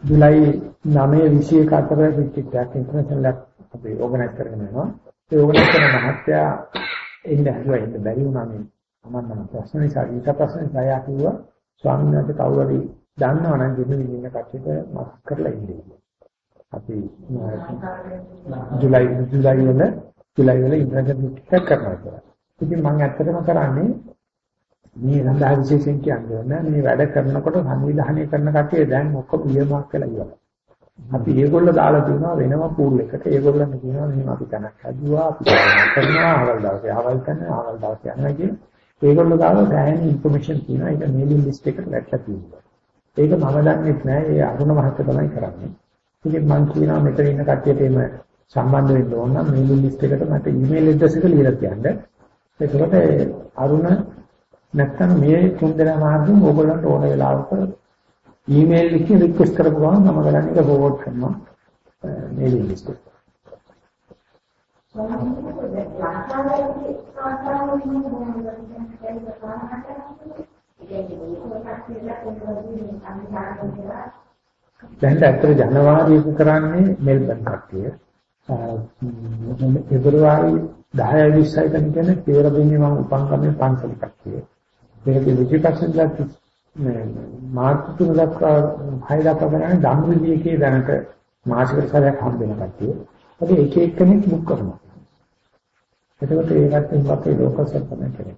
ජුලයි 9 21 අතර රිට්‍රීට් එකක් ඉන්ටර්නැෂනල් අපි ඕගනයිස් කරගෙන යනවා. ඒ ඕගනයිස් කරන මහත්තයා එන්න හදුවා ඉන්න බැරි වුණා මේ මම ප්‍රශ්න නිසා ඊට පස්සේ සයා කිව්වා ස්වාමීන් වහන්සේ කවුරු හරි දන්නවනම් ජෙනුවින් ඉන්න කට්ටියට මස් කරලා ඉන්නේ. අපි ජුලයි ජුලයි වල ජුලයි වල ඉන්ටර්නෙට් ටිකක් කරනවා කියලා. ඉතින් මම ඇත්තටම කරන්නේ මේ සඳහා විශේෂයෙන් කියන්නේ මේ වැඩ කරනකොට සංවිධානය කරන කට්ටිය දැන් ඔක්කොම නියමයක් කියලා ඉවරයි. අපි ඒගොල්ලෝ දාලා තියෙනවා වෙනම පූල් එකට. ඒගොල්ලන් කියනවා මෙහෙම අපි තනක් හදුවා අපි කරනවා ආවල් දවසේ ආවල් කරනවා ආවල් දවසේ යනවා කියන ඒගොල්ලෝ දාලා දැන් ඉන්ෆර්මේෂන් තියෙනවා. ඒක මේලින් ලිස්ට් එකට වැටලා තියෙනවා. ඒක මම දන්නේ නැහැ. ඒ අරුණ මහත්තයා තමයි කරන්නේ. ඉතින් මම කියනවා මෙතන ඉන්න කට්ටියට එම සම්බන්ධ වෙන්න ඕන නම් මේලින් ලිස්ට් එකට මට ඊමේල් ඇඩ්‍රස් එක ලියලා තියන්න. ඒකකොට අරුණ නැත්තම් මේ තුන් දෙනා මාර්ගයෙන් ඕගොල්ලන්ට ඕන වෙලාවක ඊමේල් එකකින් රික්වෙස්ට් කරපු ගමන් මම ගලන් එක ෆෝවර්ඩ් කරනවා මේලින් ලිස්ට් එකට. දැන් ඇත්තට ජනවාරි කරන්නේ මෙල්බන් කට්ටිය. පෙබරවාරි 10 20යි කියන්නේ පෙර දෙන්නේ මම උපන්කමේ පන්සල කට්ටිය. මේක විචිපස්සෙන්ලා මේ මාර්ච් 3 දක්වා 6 දක්වා කරන්නේ ධම්මවිදියේ දැනට මාසික සැරයක් හම්බ වෙන කට්ටිය. අපි එක එක කෙනෙක් බුක් කරනවා. එතකොට ඒකට අපේ ලෝකසර් තමයි කරන්නේ.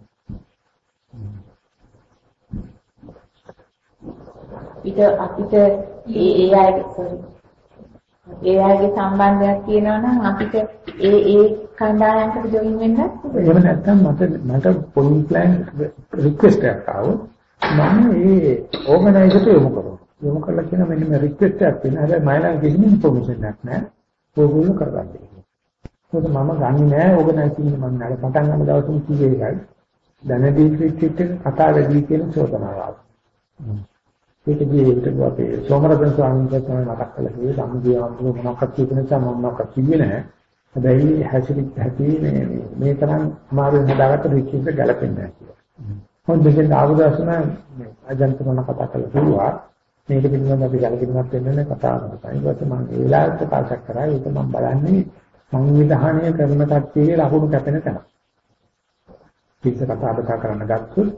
ඊට අපිට ඒ ඒ අයගේ ඒ අයගේ සම්බන්ධයක් තියෙනවා නම් අපිට ඒ ඒ කණ්ඩායමකට ජොයින් වෙන්න එහෙම නැත්නම් මට මට පොයින්ට් ප්ලෑන් රික්වෙස්ට් එකක් ආවොත් මම ඒ ඕගනයිසර්ට යොමු කරනවා. යොමු කරලා කියන මෙන්න මේ රික්වෙස්ට් එකක් තියෙනවා. හැබැයි ළඟ කිසිම ඉන්ෆෝමේෂන් එකක් නැහැ. ඕගොල්ලෝ කරගන්න. මොකද මම ගන්නේ නැහැ ඕගනයිසින් මම නඩ පටන් ගන්න දවසේ කීයේ එකයි දැනදී රිට්‍රීට් එක කතා වැඩි කියන චෝදනාව ආවා ඒකදී ඒකට අපේ සෝමරතන ස්වාමීන් වහන්සේ තමයි මතක් කළා. කිව්වේ සම්මුතිය අනුව මොනවක්වත් කියපු නිසා මම මොනවක්වත් කිව්වේ නැහැ. හැබැයි හැසිරිත් හැටි මේ මේ තරම් අමාරුවෙන් හදාගත්ත රිචින්ට ගැලපෙන්නේ නැහැ කියලා. මොකද දෙකෙන් ආවදාසන අජන්තමන කතා කළා කිව්වා මේක පිළිබඳව අපි ගැලපෙන්නත් වෙන්නේ කතා කරනවා. ඊට පස්සේ මම ඒ වෙලාවට ප්‍රකාශ කරා ඒක මම බලන්නේ සංවිධානය කරන කට්ටියගේ ලකුණු කැපෙන තැන. පිට කතා බහ කරන්න ගත්තොත්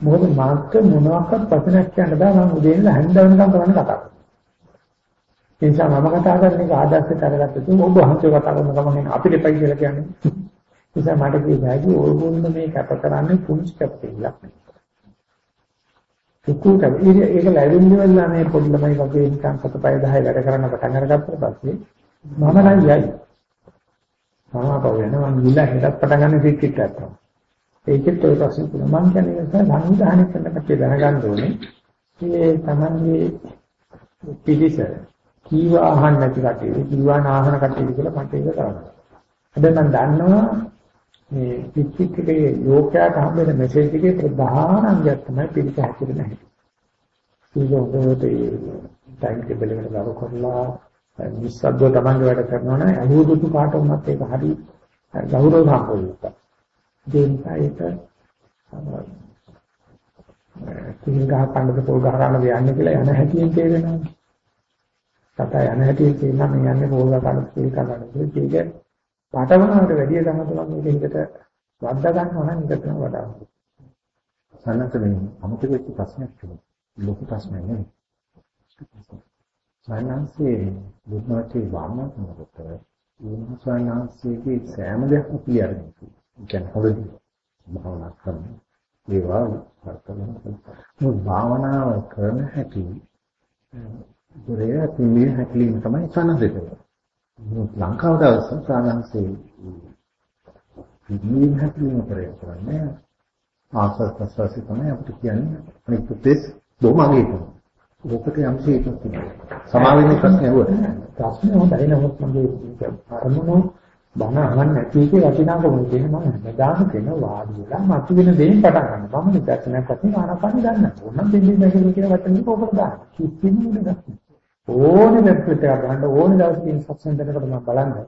මොකද මාත් මොනවාක්වත් වචනයක් කියන්න බෑ මම උදේ ඉඳලා හැන්ද වෙනකම් කරන්න කතා කරනවා. ඒ නිසා මම කතා කරන එක ආදර්ශයට අරගත්තොත් ඔබ වහන්සේ කතා කරන ගමන් අපිට එපයි කියලා කියන්නේ. ඒ නිසා මට කියලාදී ඕගොල්ලෝ මේ කැප කරන්නේ පුංචි කැපෙන්නක් නෙවෙයි. සුකුට ඒක ලැබෙන්නේ වෙලා මේ පොඩි ළමයි වගේ නිකන් සතපය 10 වැඩ කරන්න පටන් අරගත්තා පස්සේ මම නම් යයි. මම අපව වෙනවා මම ගිහලා හෙටත් පටන් ගන්න සික්කිට ගත්තා. ඒකෙත් ඔය ප්‍රශ්න තුන මම කියන්නේ නිසා සංවිධානය කරන කට්ටිය දැනගන්න ඕනේ මේ තමන්ගේ පිළිස කීවා අහන්න නැති කට්ටිය කීවා නාහන කට්ටිය කියලා මට ඒක කරනවා. හැබැයි මම දන්නවා මේ පිටික් එකේ යෝගයට හම්බෙන මෙසේජ් එකේ ප්‍රධාන අංගයක් තමයි පිළිස හැසිරෙන හැටි. ඒකෝට ටයිම් ටේබල් එකට දාව කරලා නිස්සද්දව තමන්ගේ වැඩ කරනවා නම් අහුදුතු කාට වුණත් ඒක හරි ගෞරව සම්පූර්ණයි. ඒ නිසා ඒක තින් ගහ කන්නද පොල් ගහ කන්නද යන්නේ කියලා යන හැටියෙන් තේරෙනවා. කතා යන හැටියෙන් තේරෙනවා මේ යන්නේ පොල් ගහ කන්නද තීල් කන්නද කියලා ඒක පාඨවනකට වැඩිය තමයි තමයි මේක හිතට වද්දා ගන්නවා නම් ඒක තමයි වඩා. සන්නත මේ අමුතු වෙච්ච ප්‍රශ්නයක් තිබුණා. ලොකු ප්‍රශ්නයක් නෙවෙයි. සයන්හන්සේ බුද්ධාචේ වාමන කරනකොට සයන්හන්සේගේ සෑම දෙයක්ම පිළිඅරගෙන තියෙනවා. කියන්නේ හොඳදී භාවනා කරන ඒවා වර්තමාන භාවනාව කරන හැටි දුරේ පිළිමේ හැකලින් තමයි සනදෙක. ලංකාවට අවසන් සානන්සේ පිළිමේ හැකලින් කරන්නේ ආසස් ප්‍රසවාසය තමයි අපිට කියන්නේ අනිත් ප්‍රදේශ බොහොමගේ තමයි. ඔකට යම් හේතුවක් තිබෙනවා. සමාවෙන්න ප්‍රශ්නේ ඇහුවා. ප්‍රශ්නේ හොඳයි නමුත් මගේ අරමුණු බණ අහන්න නැති එකේ වටිනාකම තියෙන මම හැමදාම කියන වාඩි වෙලා මතු වෙන දෙයින් පටන් ගන්නවා. මම නිදර්ශනයක් වශයෙන් ආනාපාන ගන්න. ඕනම් දෙන්නේ නැහැ කියලා වචනේ කොහොමද දාන්න. කිසිම දෙයක් ඕනේ වෙබ්සයිට් එකක් ගන්න ඕනේ දවසක ඉන්ස්ට්‍රක්ෂන් දෙනකොට මම බලන්නේ.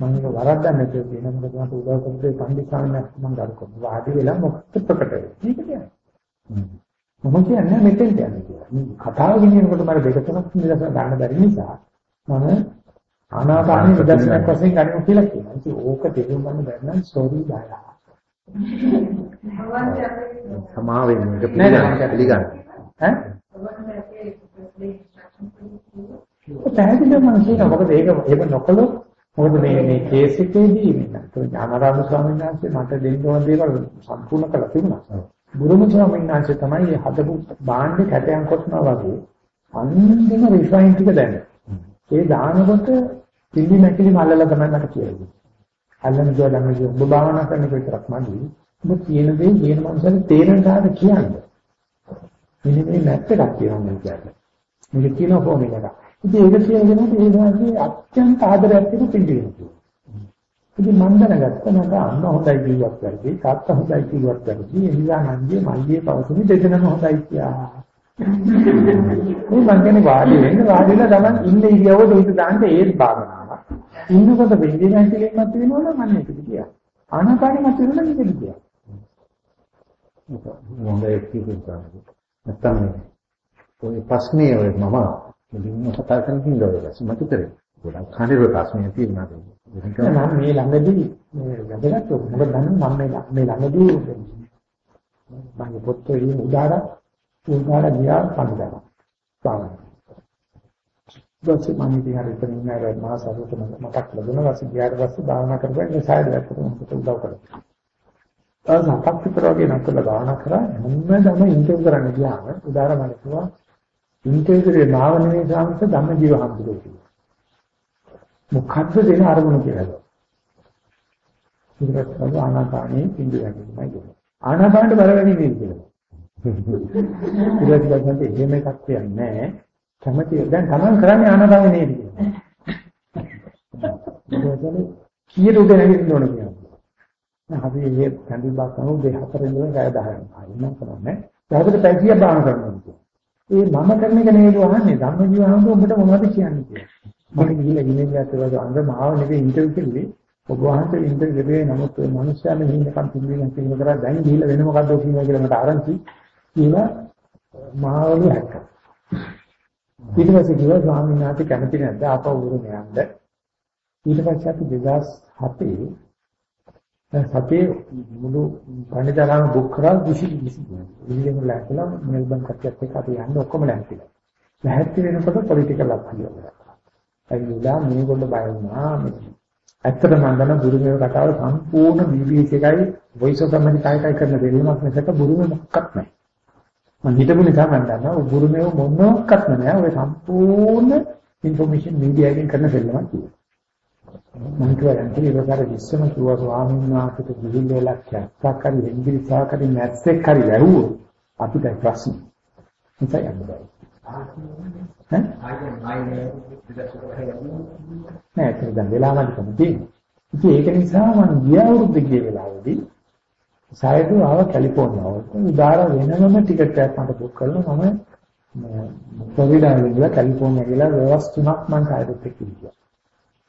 මම ඒක වරද්දන්නේ නැතුව කියන මොකද මට උදව් කරපු පන්දිස්වාමීන් මම ගරු කරනවා. වාඩි වෙලා මොකක්ද ප්‍රකට වෙන්නේ. ඒක කියන්නේ. මම කියන්නේ මෙතෙන් කියන්නේ කියලා. මේ කතාව ගෙනියනකොට මම දෙක තුනක් නිදර්ශන ගන්න බැරි නිසා මම ආනාපාන නිදර්ශනයක් වශයෙන් ගන්නවා කියලා කියනවා. ඉතින් ඕක තේරුම් ගන්න බැරි නම් සෝරි බයලා. සමාවෙන්න එක පිළිගන්න. ඈ? පැහැදිලිව මම කියනවා මොකද ඒක ඒක නොකළොත් මොකද මේ මේ කේස් එකේදී මේ ඥානාරාම ස්වාමීන් වහන්සේ මට දෙන්න ඕන දේවල් සම්පූර්ණ කළා තිබුණා. බුදුම ස්වාමීන් වහන්සේ තමයි හදපු බාණ්ඩේ කැටයන් කොටනවා වගේ අන්තිම රිෆයින් ටික දැන. ඒ දානකොට පිළි නැකිලි මල්ලලා තමයි මට කියන්නේ. අල්ලන ජෝලම ජෝ ඔබ භාවනා කරන එක විතරක් මදි. ඔබ කියන දේ කියන මනුස්සයන් තේරෙන දාට කියන්නේ. මෙන්න මේ මැප් එකක් කියනවා මම කියන්නේ. මේක කියන ෆෝන් එකක්. ඉතින් ඒක කියනකොට ඒ වාගේ අත්‍යන්ත ආදරයක් තිබු පිළිගන්නවා. ඉතින් මම දැනගත්තා මට අන්න හොඳයි ජීවත් කරගි, තාත්ත හොඳයි ජීවත් කරගි, එනිසා නංගියේ මල්ලියේ පවතුනේ දෙදෙනාම හොඳයි කියලා. මේ මං කියන්නේ වාඩි වෙන්න වාඩි වෙලා ගමන් ඉන්න ඉරියව්ව දෙහිත දාන්න ඒත් භාවනාවක්. ඉන්නකොට වෙන්නේ නැති කෙනෙක් වෙනවනම් මම ඒක කියා. ආනාපානෙ මත වෙනවනම් මේක කියා. හොඳයි කියනවා. නැත්තම් ඔය ප්‍රශ්නේ ඔය මම මුලින්ම කතා කරන හින්දා මට කරේ. ගොඩක් කණේ ප්‍රශ්නයක් තියෙනවා. මම මේ ළඟදී මේ වැදගත් මොකද දන්නේ මම මේ මේ ළඟදී මගේ පොත්වල උදාර උදාර ගියා පන්දම. සාමයි. දැන් මම ඉතින් හරි ඉතින් නේද මාස අරගෙන මතක් ලැබුණා වාසි ගියාට පස්සේ භාවනා කරගෙන මේ සායද වැක්කම මට උදව් කරා. අර මතක් විතර වගේ නැත්නම් භාවනා කරා හැමදාම ඉන්ටර්වයුව කරන්න ගියාම උදාර මම කිව්වා ඉන්ටර්වයුව කරේ මාව නෙවෙයි සාමස ධම්ම ජීව හම්බුනේ කියලා. මොකද්ද දෙන අරමුණ කියලා. ඉතින් ඒක ආනාපානේ පින්දු යන්නේ නේද? ආනාපානට බර වැඩි නෙවෙයි කියලා. ඊට පස්සේ එහෙම එකක් කියන්නේ නැහැ. කැමති දැන් තමන් කරන්නේ ආනාපානේ නේද කියලා. ඒක කීයට උදේ නැගිටින්න ඕන කියලා. අපි මේ කන්දි බස්සනු දෙහ හතරෙන් ඉඳන් ගය 10 ආයෙ නම් කරන්නේ. ඊට පැකිය බාන කරනවා. ඒ මම කරන එක නෙවෙයි වහන්නේ ධම්මජීව හඳු උඹට මොනවද කියන්නේ කියලා. මම ගිහිල්ලා ඉන්නේ ගැත්තේ අංග මාව නෙවෙයි ඉන්ටර්විව් කෙරුවේ. ඔබ වහන්සේ ඉන්ටර්විව් දෙවේ නමුත් ඔය මිනිස්යාම හින්නකම් පිළිවෙලක් කියන කරා දැන් ගිහිල්ලා වෙන මොකද්ද කියනවා කියලා මට ආරංචි කියලා මාවලු හැක්ක. ඊට පස්සේ කිව්වා ස්වාමීන් වහන්සේ කැමති නැද්ද ආපහු උරුම යන්න. ඊට පස්සේ අපි 2007 දැන් සතියේ මුළු කණිදාගම බුක් කරා කිසි කිසි ඉලියම ලැකලා මෙල්බන් කට්ටියත් එක්ක අපි යන්නේ ඔක්කොම ලැහැත්තිලා. ලැහැත්ති වෙනකොට පොලිටිකල් අත්හරියක් ගත්තා. ඇවිල්ලා මේගොල්ලෝ බය වුණා. ඇත්තටම මම දන්න බුරුමේ කතාව සම්පූර්ණ BBC එකයි Voice of America එකයි කරන දෙලමක් නැසක බුරුමේ මොකක්වත් නැහැ. මම හිතපු නිසා මම දන්නවා බුරුමේ මොනක්වත් නැහැ. ඔය සම්පූර්ණ information media එකෙන් කරන දෙලමක් කියලා. මම කියවා යන්නේ ඒක කාට විශ්සම කිව්වා ස්වාමීන් වහන්සේට ගිහිල්ලා කැක්කක් හරි ඉංග්‍රීසි හරි මැත්ස් එක හරි වැහුවොත් අපිට ප්‍රශ්න. ඉතින් යන්න බෑ. ඈ? නෑ ඒක දැන් වෙලාවකට තියෙනවා. ඉතින් ඒක නිසා මම ගිය අවුරුද්ද ගිය වෙලාවේදී සායතු ආව කැලිෆෝනියාවට. උදාර වෙනම ටිකට් එකක් මට බුක් කරලා මම ෆ්ලොරිඩාවේ ඉඳලා කැලිෆෝනියා ගිහලා දවස් තුනක් මම සායතුත් එක්ක ඉඳලා.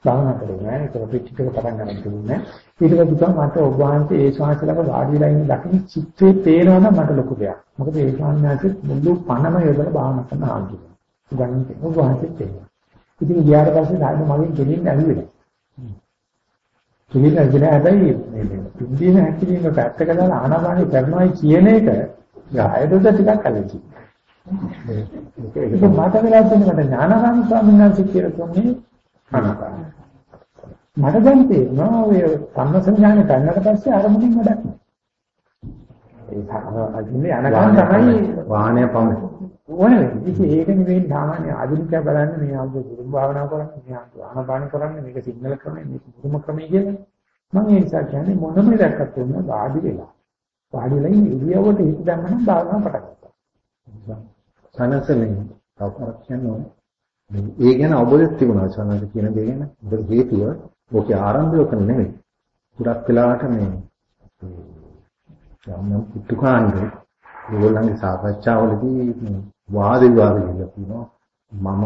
භාවනා කරේ නෑ. ඒක රිට්‍රීට් එක පටන් ගන්න තිබුණේ. ඊට පස්සේ මට ඔබ වහන්සේ ඒ ශාස්ත්‍රලක වාඩි වෙලා ඉන්න දකින්න චිත්තේ පේනවනම් මට ලොකු දෙයක්. මොකද ඒ ශාන්‍යයෙන් මුළු පණම යොදලා භාවනා කරන ආන්තික. උගන්න්නේ ඔබ වහන්සේ තේරෙනවා. ඉතින් ගියාට පස්සේ ධර්ම මගෙන් දෙලින් ඇවිල්ලා. දෙලින් ඇවිල්ලා හැබැයි මේ පින්දීම හැකිලිම පැත්තක දාලා ආනාපානෙ කරනවායි කියන එක ආයතොට ටිකක් අලෙචි. ඒක මට වෙලා තියෙන මට ඥානගාමී ස්වාමීන් වහන්සේ කියලා කියන්නේ ආනාපාන. මට දැන් තේරෙනවා ඔය සම්මසඥානෙ ගන්නට පස්සේ අරමුණින් වැඩක් නෑ. ඒ අදින්නේ අනගාම තමයි වාහනය පමණ. ඕනේ. ඉතින් ඒක නෙවෙයි සාමාන්‍ය ආධුනිකයා බලන්නේ මේ ආන්දු ගුරුම් භාවනා කරන්නේ, මේ ආන්දු ආනපාන කරන්නේ, මේක සිග්නල් ක්‍රමය, මේක ගුරුම ක්‍රමය කියලා. මම ඒ නිසා කියන්නේ මොනම දෙයක්වත් වෙන වාඩි වෙලා. වාඩි වෙලා ඉරියව්වට හිත දැම්මම භාවනාව පටන් ගන්නවා. සනසලෙන් තවකරක් කියනවා. ඒ ගැන අවබෝධයක් තිබුණා සනස කියන දේ ගැන. මොකද හේතුව ඕකේ ආරම්භය ඔක නෙමෙයි. පුරක් වෙලාවට මේ යම් පුතුකාණ්ඩේ ඒගොල්ලන්ගේ සාකච්ඡාවලදී වාද විවාද කියලා කියනවා. මම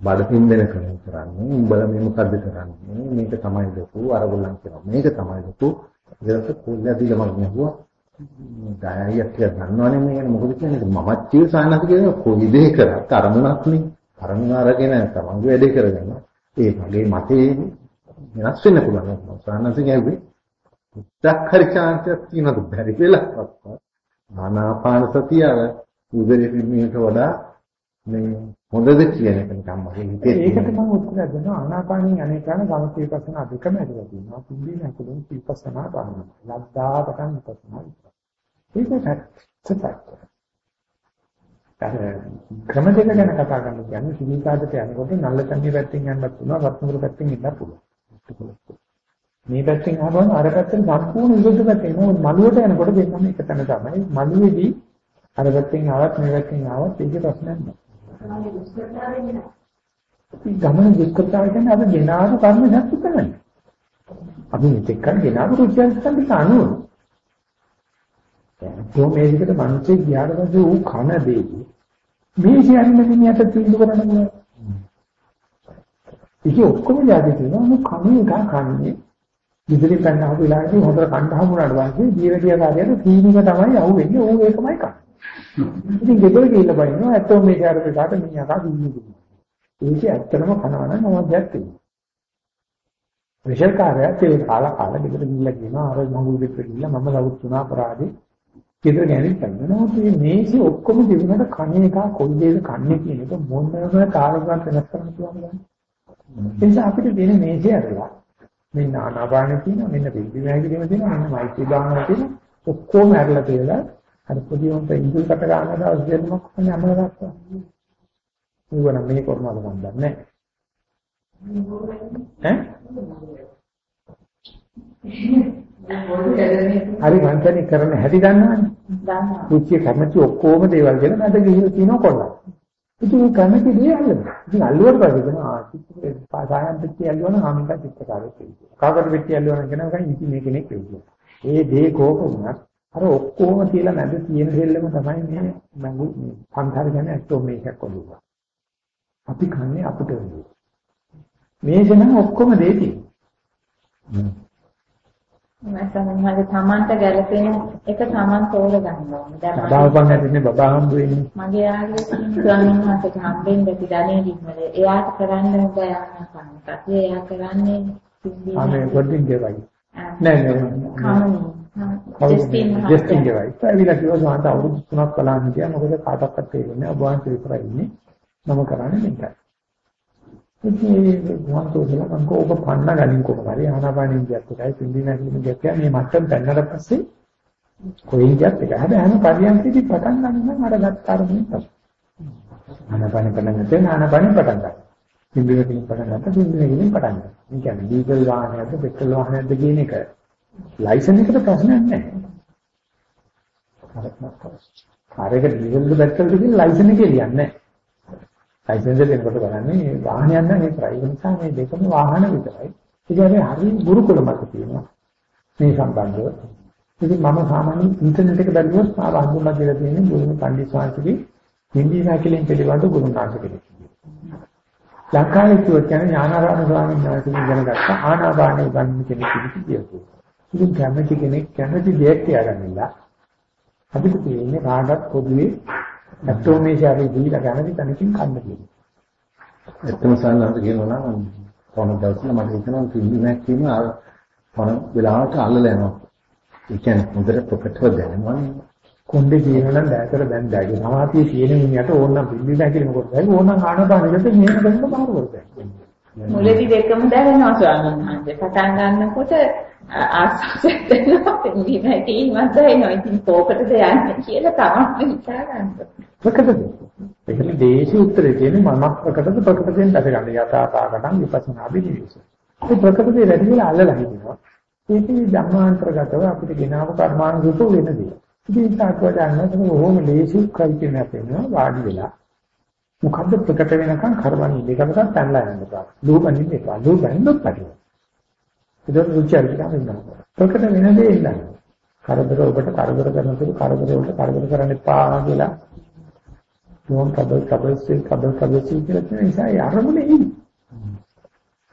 බඩපින් දෙන කෙනෙක් කරන්නේ. උඹලා මේ මොකද්ද කරන්නේ? මේක තමයි ලොකු අරගොල්ලන් කියනවා. මේක තමයි ලොකු. ඊට පස්සේ දීලා මම කියුවා ගායයක් කියලා දන්නවනේ මේ ගැන මොකද කියන්නේ මමත් ජීව සානස කියන කොයි දේ කරත් අරමුණක් නේ අරමුණ අරගෙන තමන්ගේ වැඩේ කරගන්න ඒ මගේ මතේ වෙනස් වෙන්න පුළුවන්. සානස කියන්නේ පුත්තක් හරි chance තියෙනවද? බැරි වෙලාවක් ආනාපාන සතිය උදේ පිළිමයට වඩා මේ හොඳද කියන එක නිකන් මගේ හිතේ ඒකට මම උත්තර දෙනවා ආනාපානින් අනේකන සමථ විපස්සනා දෙකම ඇදලා තියෙනවා. පිළිබින ඇතුළෙන් විපස්සනා කරනවා ලද්දා පටන් විපස්සනා ඒක සත්‍යයි ක්‍රම දෙක ගැන කතා කරන්න කියන්නේ සිවිකාදට යනකොට නල්ල තන්නේ පැත්තෙන් යන්නත් පුළුවන් වත්මුරු පැත්තෙන් ඉන්නත් පුළුවන්. මේ පැත්තෙන් ආවම අර පැත්තෙන් සම්පූර්ණ විරුද්ධ පැත්තෙන් මොකද මළුවට යනකොට දෙන්නම එක තැන තමයි මළුවේදී අර පැත්තෙන් ආවත් මේ පැත්තෙන් ආවත් ඒකේ ප්‍රශ්නයක් නැහැ. ගමන දුක්ඛතාවය කියන්නේ අපි ගෙනාවු කර්ම ශක්ති තමයි. අපි මෙතෙක් කල් ගෙනාවු රුචියන් සම්පත අනුව. ඒ මේ විදිහට මනුස්සයෙක් ගියාට පස්සේ ඌ කන දෙයි. මේ කියන්නේ මිනිහට තීන්දුව කරන්න. ඒක ඔක්කොම යාදී තියෙනවා ඌ කන්නේ එක කන්නේ. ඉදිරි පැන්න ආපු වෙලාවේදී හොඳට කණ්ඩ හමුනාට පස්සේ ජීවිතය කාර්යයට තීනික තමයි අහුවෙන්නේ ඌ ඒකමයි කන්නේ. ඉතින් ගෙදර ගිහිල්ලා බලනවා ඇත්තෝ මේ කාර්යයට කාට මිනිහා දින්නේ. ඒක ඇත්තටම කනවා නම් මොකක්ද තියෙන්නේ. විශේෂ කාර්යයක් ඒ කාලා කාලා ගෙදර ගිහිල්ලා කියනවා අර මඟුල් දෙක ගිහිල්ලා මම ලවුත් තුනා අපරාධේ ගෙදර ගෑනිත් කරනවා මේ මේසි ඔක්කොම දෙවිනට කන්නේ එක කොයි දෙයක කන්නේ කියන එක මොනම කාලයකට වෙනස් කරන්න පුළුවන්ද? ඒ නිසා අපිට දෙන මේසි අරලා මේ නානාපාන තියෙනවා මෙන්න පිළිවිමැගීම තියෙනවා මෙන්න මෛත්‍රී භාවනාව තියෙනවා ඔක්කොම ඇරලා තියලා අර පොඩි උන්ට ඉඳුල් කට ගන්න දවස් දෙන්නක් කොහොමද අමල ගත්තා. ඌවන මේ කොරමද මන් දන්නේ ඈ? හරි මං කරන හැටි දන්නවනේ. දන්නවා. කුච්චිය කැමති ඔක්කොම දේවල් ගැන මට ගිහින් තියෙනවා කොල්ලා. ඉතින් මේ කැමති දේ අල්ලනවා. ඉතින් අල්ලුවට පස්සේ කියනවා ආ චිත්‍රේ පාසායන් පිටි අල්ලුවන ආමික චිත්‍රකාරයෙක් කියනවා. කාගට පිටි අල්ලුවන කෙනා කයි ඉති මේ කෙනෙක් කියනවා. ඒ දේ කෝක වුණත් අර ඔක්කොම තියලා නැද තියෙන දෙල්ලම තමයි මේ මඟු මේ සංඛාර කියන්නේ ඇත්තෝ මේකක් වගේ. අපි කන්නේ අපිට වෙන්නේ. මේක නම් ඔක්කොම දෙති. මගේ තමන්ට ගැළපෙන එක තමන් තෝර ගන්න ඕනේ. දැන් බබාවන් ඇතිනේ බබා හම්බ වෙන්නේ. මගේ ආගේ ස්වාමීන් වහන්සේට හම්බෙන්න අපි ධනෙ දිනවල එයාට කරන්න බෑ යන්න කන්නත්. එයා කරන්නේ සිද්ධිය. ආමේ පොඩ්ඩින් ගෙවයි. නෑ නෑ. ජස්ටින් ගෙවයි. ඒවිලා කිව්වා සාන්ත අවුරුදු 3ක් බලන්න හිටියා. මොකද කාටවත් තේරෙන්නේ නැහැ. ඔබ වහන්සේ විතරයි ඉන්නේ. මම කරන්නේ මේකයි. ඉතින් වන්තෝදලා මම කෝක පන්න ගනින් කොහොම හරි ආනාපානින් කියත් එකයි පිම්බි නැතිනම් කියත් මේ මට්ටම් පෙන්නට පස්සේ කොයින් කියත් එක හැබැයි හැම පරියන්කේදී පටන් ගන්න නම් අර ගත්ත අරමුණ තමයි. ආනාපාන පටන් ගන්න ආනාපානින් පටන් ගන්න. පිම්බි නැතිනම් පටන් ගන්න පිම්බි නැතිනම් පටන් ගන්න මේ කියන්නේ ඩීසල් වාහනයක්ද පෙට්‍රල් වාහනයක්ද කියන එක. ලයිසන් එකට ප්‍රශ්නයක් නැහැ. කාර්යයක ඩීසල්ද පෙට්‍රල්ද කියන ලයිසන් එකේ ලියන්නේ නැහැ. ලයිසන්ස් එක දෙනකොට බලන්නේ වාහනයක් නම් ඒ ප්‍රයිවට් නිසා මේ දෙකම වාහන විතරයි. ඒ කියන්නේ හරි ගුරුකුල මත තියෙනවා. මේ සම්බන්ධව. ඉතින් මම සාමාන්‍යයෙන් ඉන්ටර්නෙට් එක බැලුවොත් ආ වහඳුන්ලා කියලා තියෙන්නේ ගුරුම පණ්ඩිත ස්වාමීන්ගේ හින්දි සාකලෙන් පිළිබඳ ගුරුනාථ කෙනෙක්. ලංකාවේ කියොත් කියන්නේ ඥානාරාම ස්වාමීන් වහන්සේ ඉගෙන ගත්ත ආනාපාන උගන්වන කෙනෙක් විදිහට කියනවා. ඉතින් කැමති කෙනෙක් කැමති දෙයක් තියාගන්නිලා අපිට තියෙන්නේ කාටත් පොදුවේ ඇටෝමේෂාවේ දීලා කැමති තැනකින් කන්න කියලා. එතන සන්නහට කියනවා නම් කොන දවසල මට හිතෙනවා කිලි නැක් කියන අර කොන වෙලාවට අල්ලලා යනවා. ඒ කියන්නේ හොඳට ප්‍රකටව දැනෙනවා. කොණ්ඩේ කියනනම් දැතර දැන් දැගේ සමාධිය තියෙන මිනිහට ඕනනම් පිළිබිඳ කියලා මොකද ඕනනම් ආනපානෙකට මෙහෙම ගන්න බාර කරතයි. මුලදී දෙකම දැනෙනවා ස්වාමීන් වහන්සේ. පටන් ගන්නකොට ආස්වාදයක් දැනෙනවා පිළිබිඳ කීමක් දැනෙනවා. ඉතින් කෝකටද යන්නේ කියලා තමයි හිතා ගන්න. ප්‍රකටද? ඒකනේ දේශී උත්තරේ තියෙන්නේ මම ප්‍රකටද ප්‍රකටයෙන් දැක ගන්න. යථාකාරකම් විපස්සනා බිනිවිස. ඒ ප්‍රකටදේ වැඩි වෙලා අල්ලලා හිටිනවා. ඒකේ ධර්මාන්තරගතව අපිට ගෙනාව කර්මානුරූප වෙනදී. ඉතින් තාක්කව ගන්න ඕම ලේසි කල්පිනයක් වෙනවා වාඩි වෙලා. මොකද්ද ප්‍රකට වෙනකන් කරවන්නේ දෙකකට පැනලා යන්න බෑ. ලෝබන්නේ එපා. ලෝබන්නොත් පැටලෙනවා. ඒක රුචියට ගන්නවා. ප්‍රකට වෙන දේ ඉන්න. කරදර ඔබට කරදර කරනකොට කරදර වලට කරදර කරන්න එපා කියලා. මොන් කබල් කබල් සිල් කබල් කබල් සිල් කියලා කියන නිසා ඒ අරමුණේ ඉන්නේ.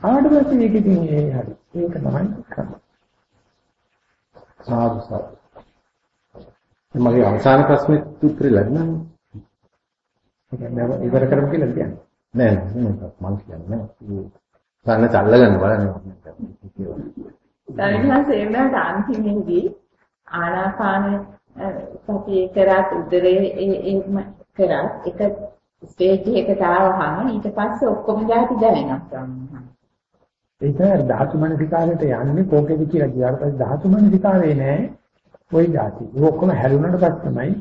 ආවට පස්සේ මේක ඉතින් ඒ හරි. ඒක තමයි කරන්නේ. සාදු සාදු. මගේ අවසාන ප්‍රශ්නේ උත්තරේ ලැබුණා. මම ඉවර කරමු කියලා කියන්නේ. නෑ මම කියන්නේ නෑ. ගන්න තල්ල ගන්න බලන්න. දැනහස එන්නට අන්තිමේදී ආනාපාන සතිය කරත් උදරේ එහෙම කරත් එක ස්ටේජ් එකකට ආවහම ඊට පස්සේ ඔක්කොම જાති දැනෙනවා. ඒක ධාතු මනසිකාරයට යන්නේ කෝකේද කියලා කියාට පස්සේ ධාතු මනසිකාරේ නෑ ওই જાති. ඔක්කොම හැරුණාට පස්සෙ තමයි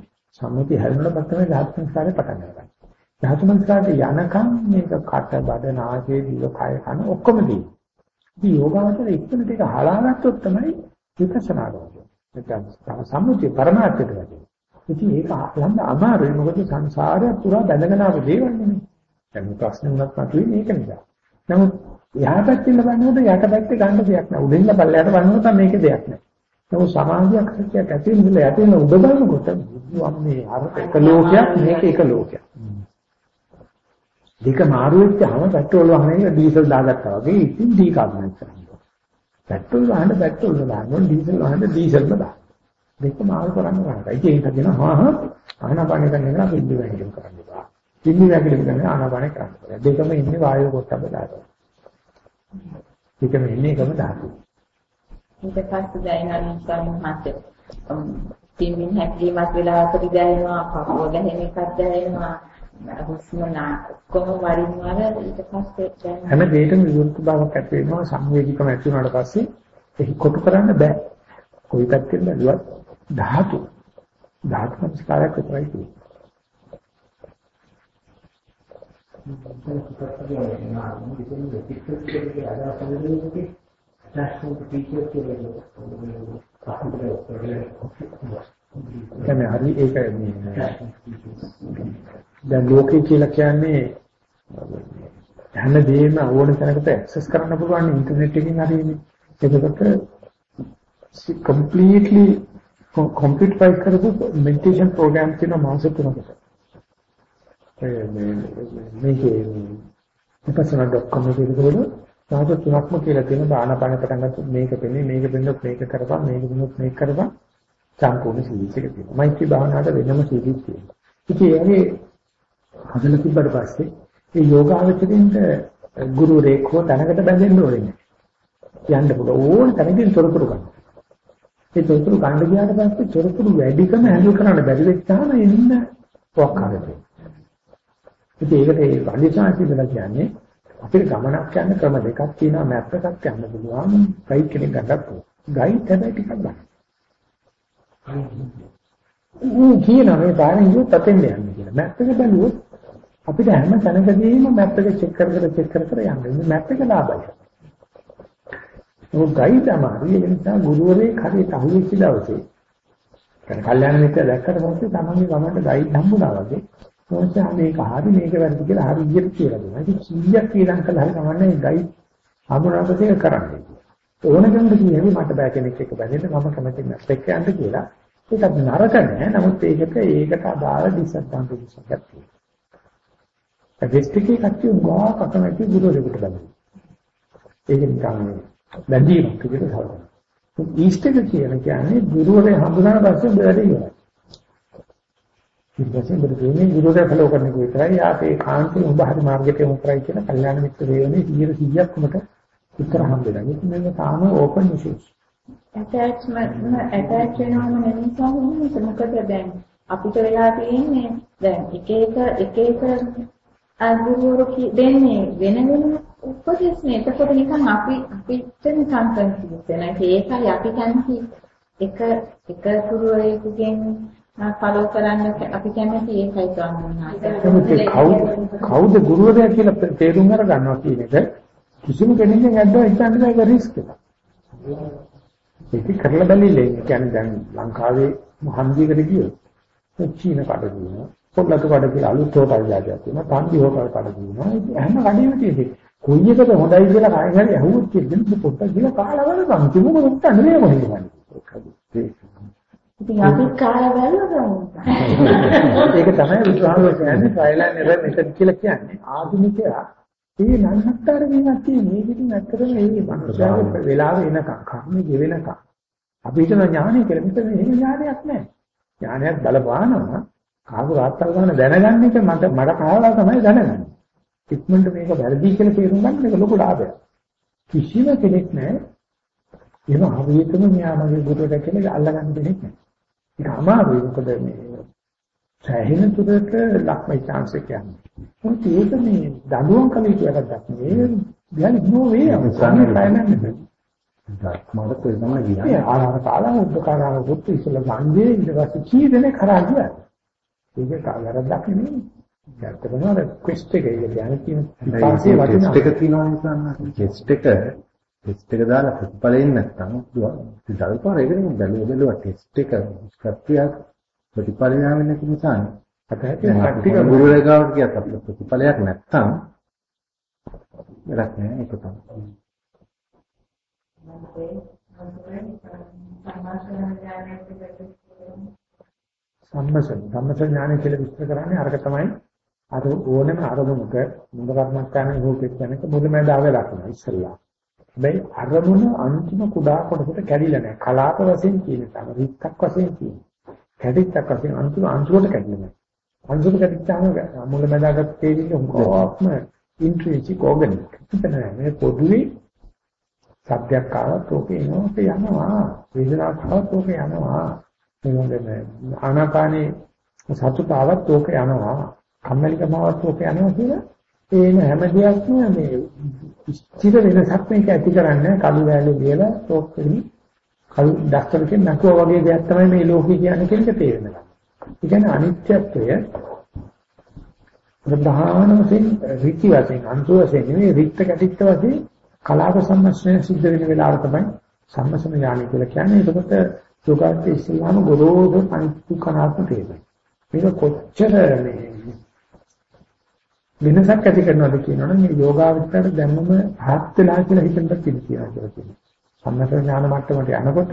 සම්මුති හැරුණාට පස්සෙ තමයි ධාතු මනසිකාරේ පටන් ගන්නවා. ධාතු මනසිකාරට යනකම් මේක කට බඩ නාසය දිව කය කන ඔක්කොම දී. ඉතින් යෝගාවචර එක්කෙනෙක් ටික හලාගත්තොත් තමයි විපස්සනා කරන්නේ. ඒක සම්මුතිය පරමාර්ථයට වැඩි. ඉතින් ඒක ලන්න අමාරුයි මොකද සංසාරය පුරා බැඳගෙන ආපු දේවල් නෙමෙයි. දැන් මේ ප්‍රශ්නේ උනත් මතුවේ මේක නිසා. නමුත් එහා පැත්තෙන් බලනකොට යට පැත්තේ ගන්න දෙයක් නෑ. උඩින් පල්ලයට බලනකොට මේක දෙයක් නෑ. නමුත් සමාධියක් සත්‍යයක් ඇති වෙන ඉඳලා යටින් උඩ බලනකොට මේ අර එක ලෝකයක් මේක එක ලෝකයක්. දෙක මාරු වෙච්චාම පෙට්‍රෝල් වහන්නේ ඩීසල් දාගත්තා වගේ ඉතින් ඩීකාබනයිස් කරනවා. පෙට්‍රෝල් වහන්න පෙට්‍රෝල් දානවා ඩීසල් වහන්න ඩීසල්ම දානවා. දෙක මාරු කරන්න ගන්නවා. ඒක කියන හා හා ආනාපාන කරන එක පිළිදි වැහිලු කරන්න බෑ. පිළිදි වැහිලු කරන ආනාපාන කරන්න බෑ. දෙකම ඉන්නේ වායු කොටස දාලා. දෙකම ඉන්නේ එකම ධාතු. ඊට පස්සේ දැනෙනවා සම්මත තින්මින් හැකිලිමත් වෙලාවකට දැනෙනවා කපුව දැනෙන එකක් දැනෙනවා හුස්ම නා කොහොම වරින් වර ඊට පස්සේ දැනෙනවා හැම දෙයකම විරුද්ධ බවක් ඇති වෙනවා සංවේදීකම ඇති වුණාට පස්සේ ඒක කොටු කරන්න බෑ. කොයි පැත්තෙන් බැලුවත් ධාතු. ධාතු සංස්කාරයක් විතරයි තියෙන්නේ කියන්නේ හරි ඒක මේ දැන් ලෝකේ කියලා කියන්නේ හැමදේම ඕන තැනකට ඇක්සස් කරන්න පුළුවන් ඉන්ටර්නෙට් එකකින් හරිනේ. ඒකකට completely computerized කරපු meditation program තියෙන මාස තුනකට. ඒ මේ මේකේ විපස්සනා.com එකේ විතර මාස තුනක්ම කියලා තියෙන දානපන පටන් ගත්තොත් මේක වෙන්නේ මේක වෙන්නොත් මේක කරපන් මේක වෙන්නොත් මේක කරපන් සම්පූර්ණ සීරීස් එක තියෙනවා. මෛත්‍රී භාවනාවට වෙනම සීරීස් තියෙනවා. ඉතින් ඒකේ හදලා තිබ්බට පස්සේ මේ යෝගාවචරින්ට ගුරු රේඛෝ තැනකට බැඳෙන්න ඕනේ. යන්න පුළුවන් ඕන තැනකින් තොරතුරු ගන්න. ඒ තොරතුරු ගන්න ගියාට පස්සේ තොරතුරු වැඩිකම හැඳුල් කරන්න බැරි වෙච්චාම එන්න පොක්කාරේ. ඉතින් ඒකට ඒ වලිසාසිදලා කියන්නේ අපිට ගමනක් යන ක්‍රම දෙකක් තියෙනවා මැප් එකක් යන්න පුළුවන් ගයිඩ් කෙනෙක් ගන්නත් ගයිඩ් හැබැයි ටිකක් ගන්න. ඌ කියනවා මේ පාරෙන් ගියොත් තතෙන් යන්නේ කියලා. මැප් එක බලුවොත් අපිට හැම තැනකදීම මැප් එක චෙක් කර කර චෙක් කර කර යන්නේ. මැප් එක ලාභයි. ਉਹ ගයිඩ් අමාරුයි ඒ නිසා ගුරුවරයෙක් හරියට අහුවෙච්ච දවසේ දැන් කල්යාණ මිත්‍ර දැක්කට පස්සේ තමන්ගේ ගමන්ට ගයිඩ් හම්බුණා වගේ මොකද මේක හරි මේක වැරදි කියලා හරි ඉදිරියට කියලා දෙනවා. ඉතින් 100ක් කියලා කළා හරි කමන්නේ ගයිඩ් හම්බුණාට ඒක කරන්නේ. ඕනකමද කියන්නේ මට බෑ කෙනෙක් එක්ක බැඳෙන්න මම කැමති නැහැ එක්ක යන්න කියලා. ඒකත් නරක නෑ. නමුත් ඒකට ඒකට අදාළ ඩිස්ඇඩ්වාන්ටේජස් එකක් තියෙනවා. ඒ වෙස්ටිකේ කච්චි උගා කකමැති ගුරුවරයෙකුට බැඳෙනවා. ඒක නිකන් බැඳීමක් විදිහට හදනවා. ඊස්ට් එක කියන කියන්නේ ගුරුවරයා හඳුනාන පස්සේ උඹ වැඩේ ඉවරයි. ඊට පස්සේ උඹට කියන්නේ ගුරුවරයා ෆලෝ කරන එක විතරයි. ආපේ කාන්තේ උඹ හරි මාර්ගයට යොමු කරයි කියන කල්යාණ මිත්‍ර වේවනේ 100ක් උඹට උත්තර හම්බෙලා. ඒක නෙමෙයි තාම ඕපන් ඉෂුස්. ඇටැච්මන්ට් ඇටැච් වෙනවම නෙමෙයි සාහොනේ මොකද දැන් අපිට වෙලා තියෙන්නේ දැන් එක එක එක එක අගුරුවරු දෙන්නේ වෙන වෙන උපදෙස් නේ. එතකොට නිකන් අපි අපිට නිකන් කන්ෆියුස් වෙනවා. ඒකයි අපි කැමති එක එක ගුරුවරයෙකුගෙන් ෆලෝ කරන්න අපි කැමති ඒකයි ස්වාමීනි. කවුද කවුද ගුරුවරයා කියලා තේරුම් අරගන්නවා කියන එක කිසිම කෙනෙක්ගෙන් අද්දා හිතන්න බෑ ඒක රිස්ක් එකක්. ඒක කරලා බැලිලා. කියන්නේ දැන් ලංකාවේ හන්දියකට ගියොත් චීන කඩ දිනවා. පොල්ලතු කඩ කියලා අලුත් හොටල් જાතියක් තියෙනවා. තන්දි හොටල් කඩ දිනවා. හැම කඩේම තියෙන්නේ. කොයි එකද හොඳයි කියලා කාගෙන් හරි අහුවොත් කියන්නේ පොට්ට කියලා කාලා බලපන්. කිමුක උත්තර නෙමෙයි මොකද ඉතින් අපි කාලා බලනවා. ඒක තමයි විද්‍යාව කියන්නේ ඇන්ඩ් එරර් මෙතඩ් කියලා කියන්නේ. ආධුනිකයා මේ නන්නත්තර වීමක් තියෙන මේකකින් ඇත්තටම මේ මනුස්සයාගේ වෙලාව එනකම් කර්මයේ ගෙවෙනකම් අපි හිතන ඥානය කියලා මෙතන එහෙම ඥානයක් නැහැ. ඥානයක් බලපානවා කාගු රාත්තල් ගන්න දැනගන්න එක මට මට කාලා තමයි දැනගන්නේ. ඉක්මනට මේක වැරදි කියලා තේරුම් ගන්න එක ලොකු ලාභයක්. කිසිම කෙනෙක් නැහැ. එහෙම හරියටම මෙයා මගේ ගුරුවරයා කියලා අල්ලගන්න දෙයක් නැහැ. ඒක අමාරුයි මොකද මේ සෑහෙන දුරට ලක්මයි chance එක යන්නේ. මොකද ඒක මේ දඬුවම් කළ යුතු එකක් නෙවෙයි. දැන් නෝ වේ අපසන්නේ නැහැ. මට තේරෙනවා කියන්නේ ආහාර කාලා උද්දකාරාව පුත් ඉස්සලා ගන්නේ ඊට පස්සේ කී දෙනෙක් කරා ගියා. ඒක කාලරක් නෙමෙයි. ඇත්තටම අර ක්වෙස්ට් එක කියන්නේ තියෙන විපාකයේ වටිනා ටෙස්ට් එක තියෙනවා නිසාන්න ටෙස්ට් එක ටෙස්ට් එක දාලා ප්‍රතිඵලෙන් නැත්තම් දල්පාර ඒකනේ බැලුව බැලුවා ටෙස්ට් එක ස්ක්‍රිප්ටියක් ප්‍රතිඵල යාවෙන්නේ නැති අපිට ප්‍රැක්ටිකල් ගුරුවරයාට කියත් අපිට ප්‍රතිඵලයක් නැත්තම් වැඩක් නෑ ඒක තමයි සම්මසන සම්මසන ඥානය කියලා විස්තර කරන්නේ අරක තමයි අර ඕනම අරමුණක මුල කර්මස්ථානයේ රූපෙත් යනක මුලමඳාවේ ලක්ෂණ ඉස්සල්ලා. හැබැයි අරමුණ අන්තිම කුඩා කොටසට කැඩිලා නැහැ. කලාප වශයෙන් කියන තම රික්කක් වශයෙන් කියන. කැඩිච්චක් වශයෙන් අන්තිම අංශුවට කැඩිලා නැහැ. අංශුවට කැඩිච්චාම මුලමඳාගත් තේරිලි උංගෝක්ම ඉන්ට්‍රින්සික් ඕගනික්. මේ පොදුවේ සත්‍යයක් ආවත් ඕකේ එනවා යනවා. වේදනාවක් ආවත් ඕකේ යනවා. මේ ආනාපානේ සතුටාවත් ඕක යනවා කම්මැලිකමවත් ඕක යනවා කියලා ඒන හැම දෙයක්ම මේ ස්ථිර වෙනසක් මේක ඇති කරන්නේ කළු වැලේ කියලා ටෝක් කරන්නේ කළු ඩක්ටර්ගෙන් නැතුව වගේ දෙයක් තමයි මේ ලෝකේ කියන්නේ කියන එක තේරෙනවා. ඒ කියන්නේ අනිත්‍යත්වය ප්‍රධාන වශයෙන් ඍති වශයෙන් අන්තු වශයෙන් නෙවෙයි රික්ත කැටිත්ත වශයෙන් කලාව සම්මස්නය සිද්ධ වෙන වෙලාව තමයි සම්මසන ඥානය කියලා කියන්නේ. ඒකට සුගත ඉස්ලාම ගොරෝසු අනිත්‍ය කනාත්ම තේරෙනවා. මේක කොච්චර මේ වෙනසක් ඇති කරනවද කියනවනම් මේ යෝගාවචරයට දැම්මම හත් වෙලා කියලා හිතෙන්ද කියනවා කියලා කියනවා. සම්මත ඥාන මට්ටමට යනකොට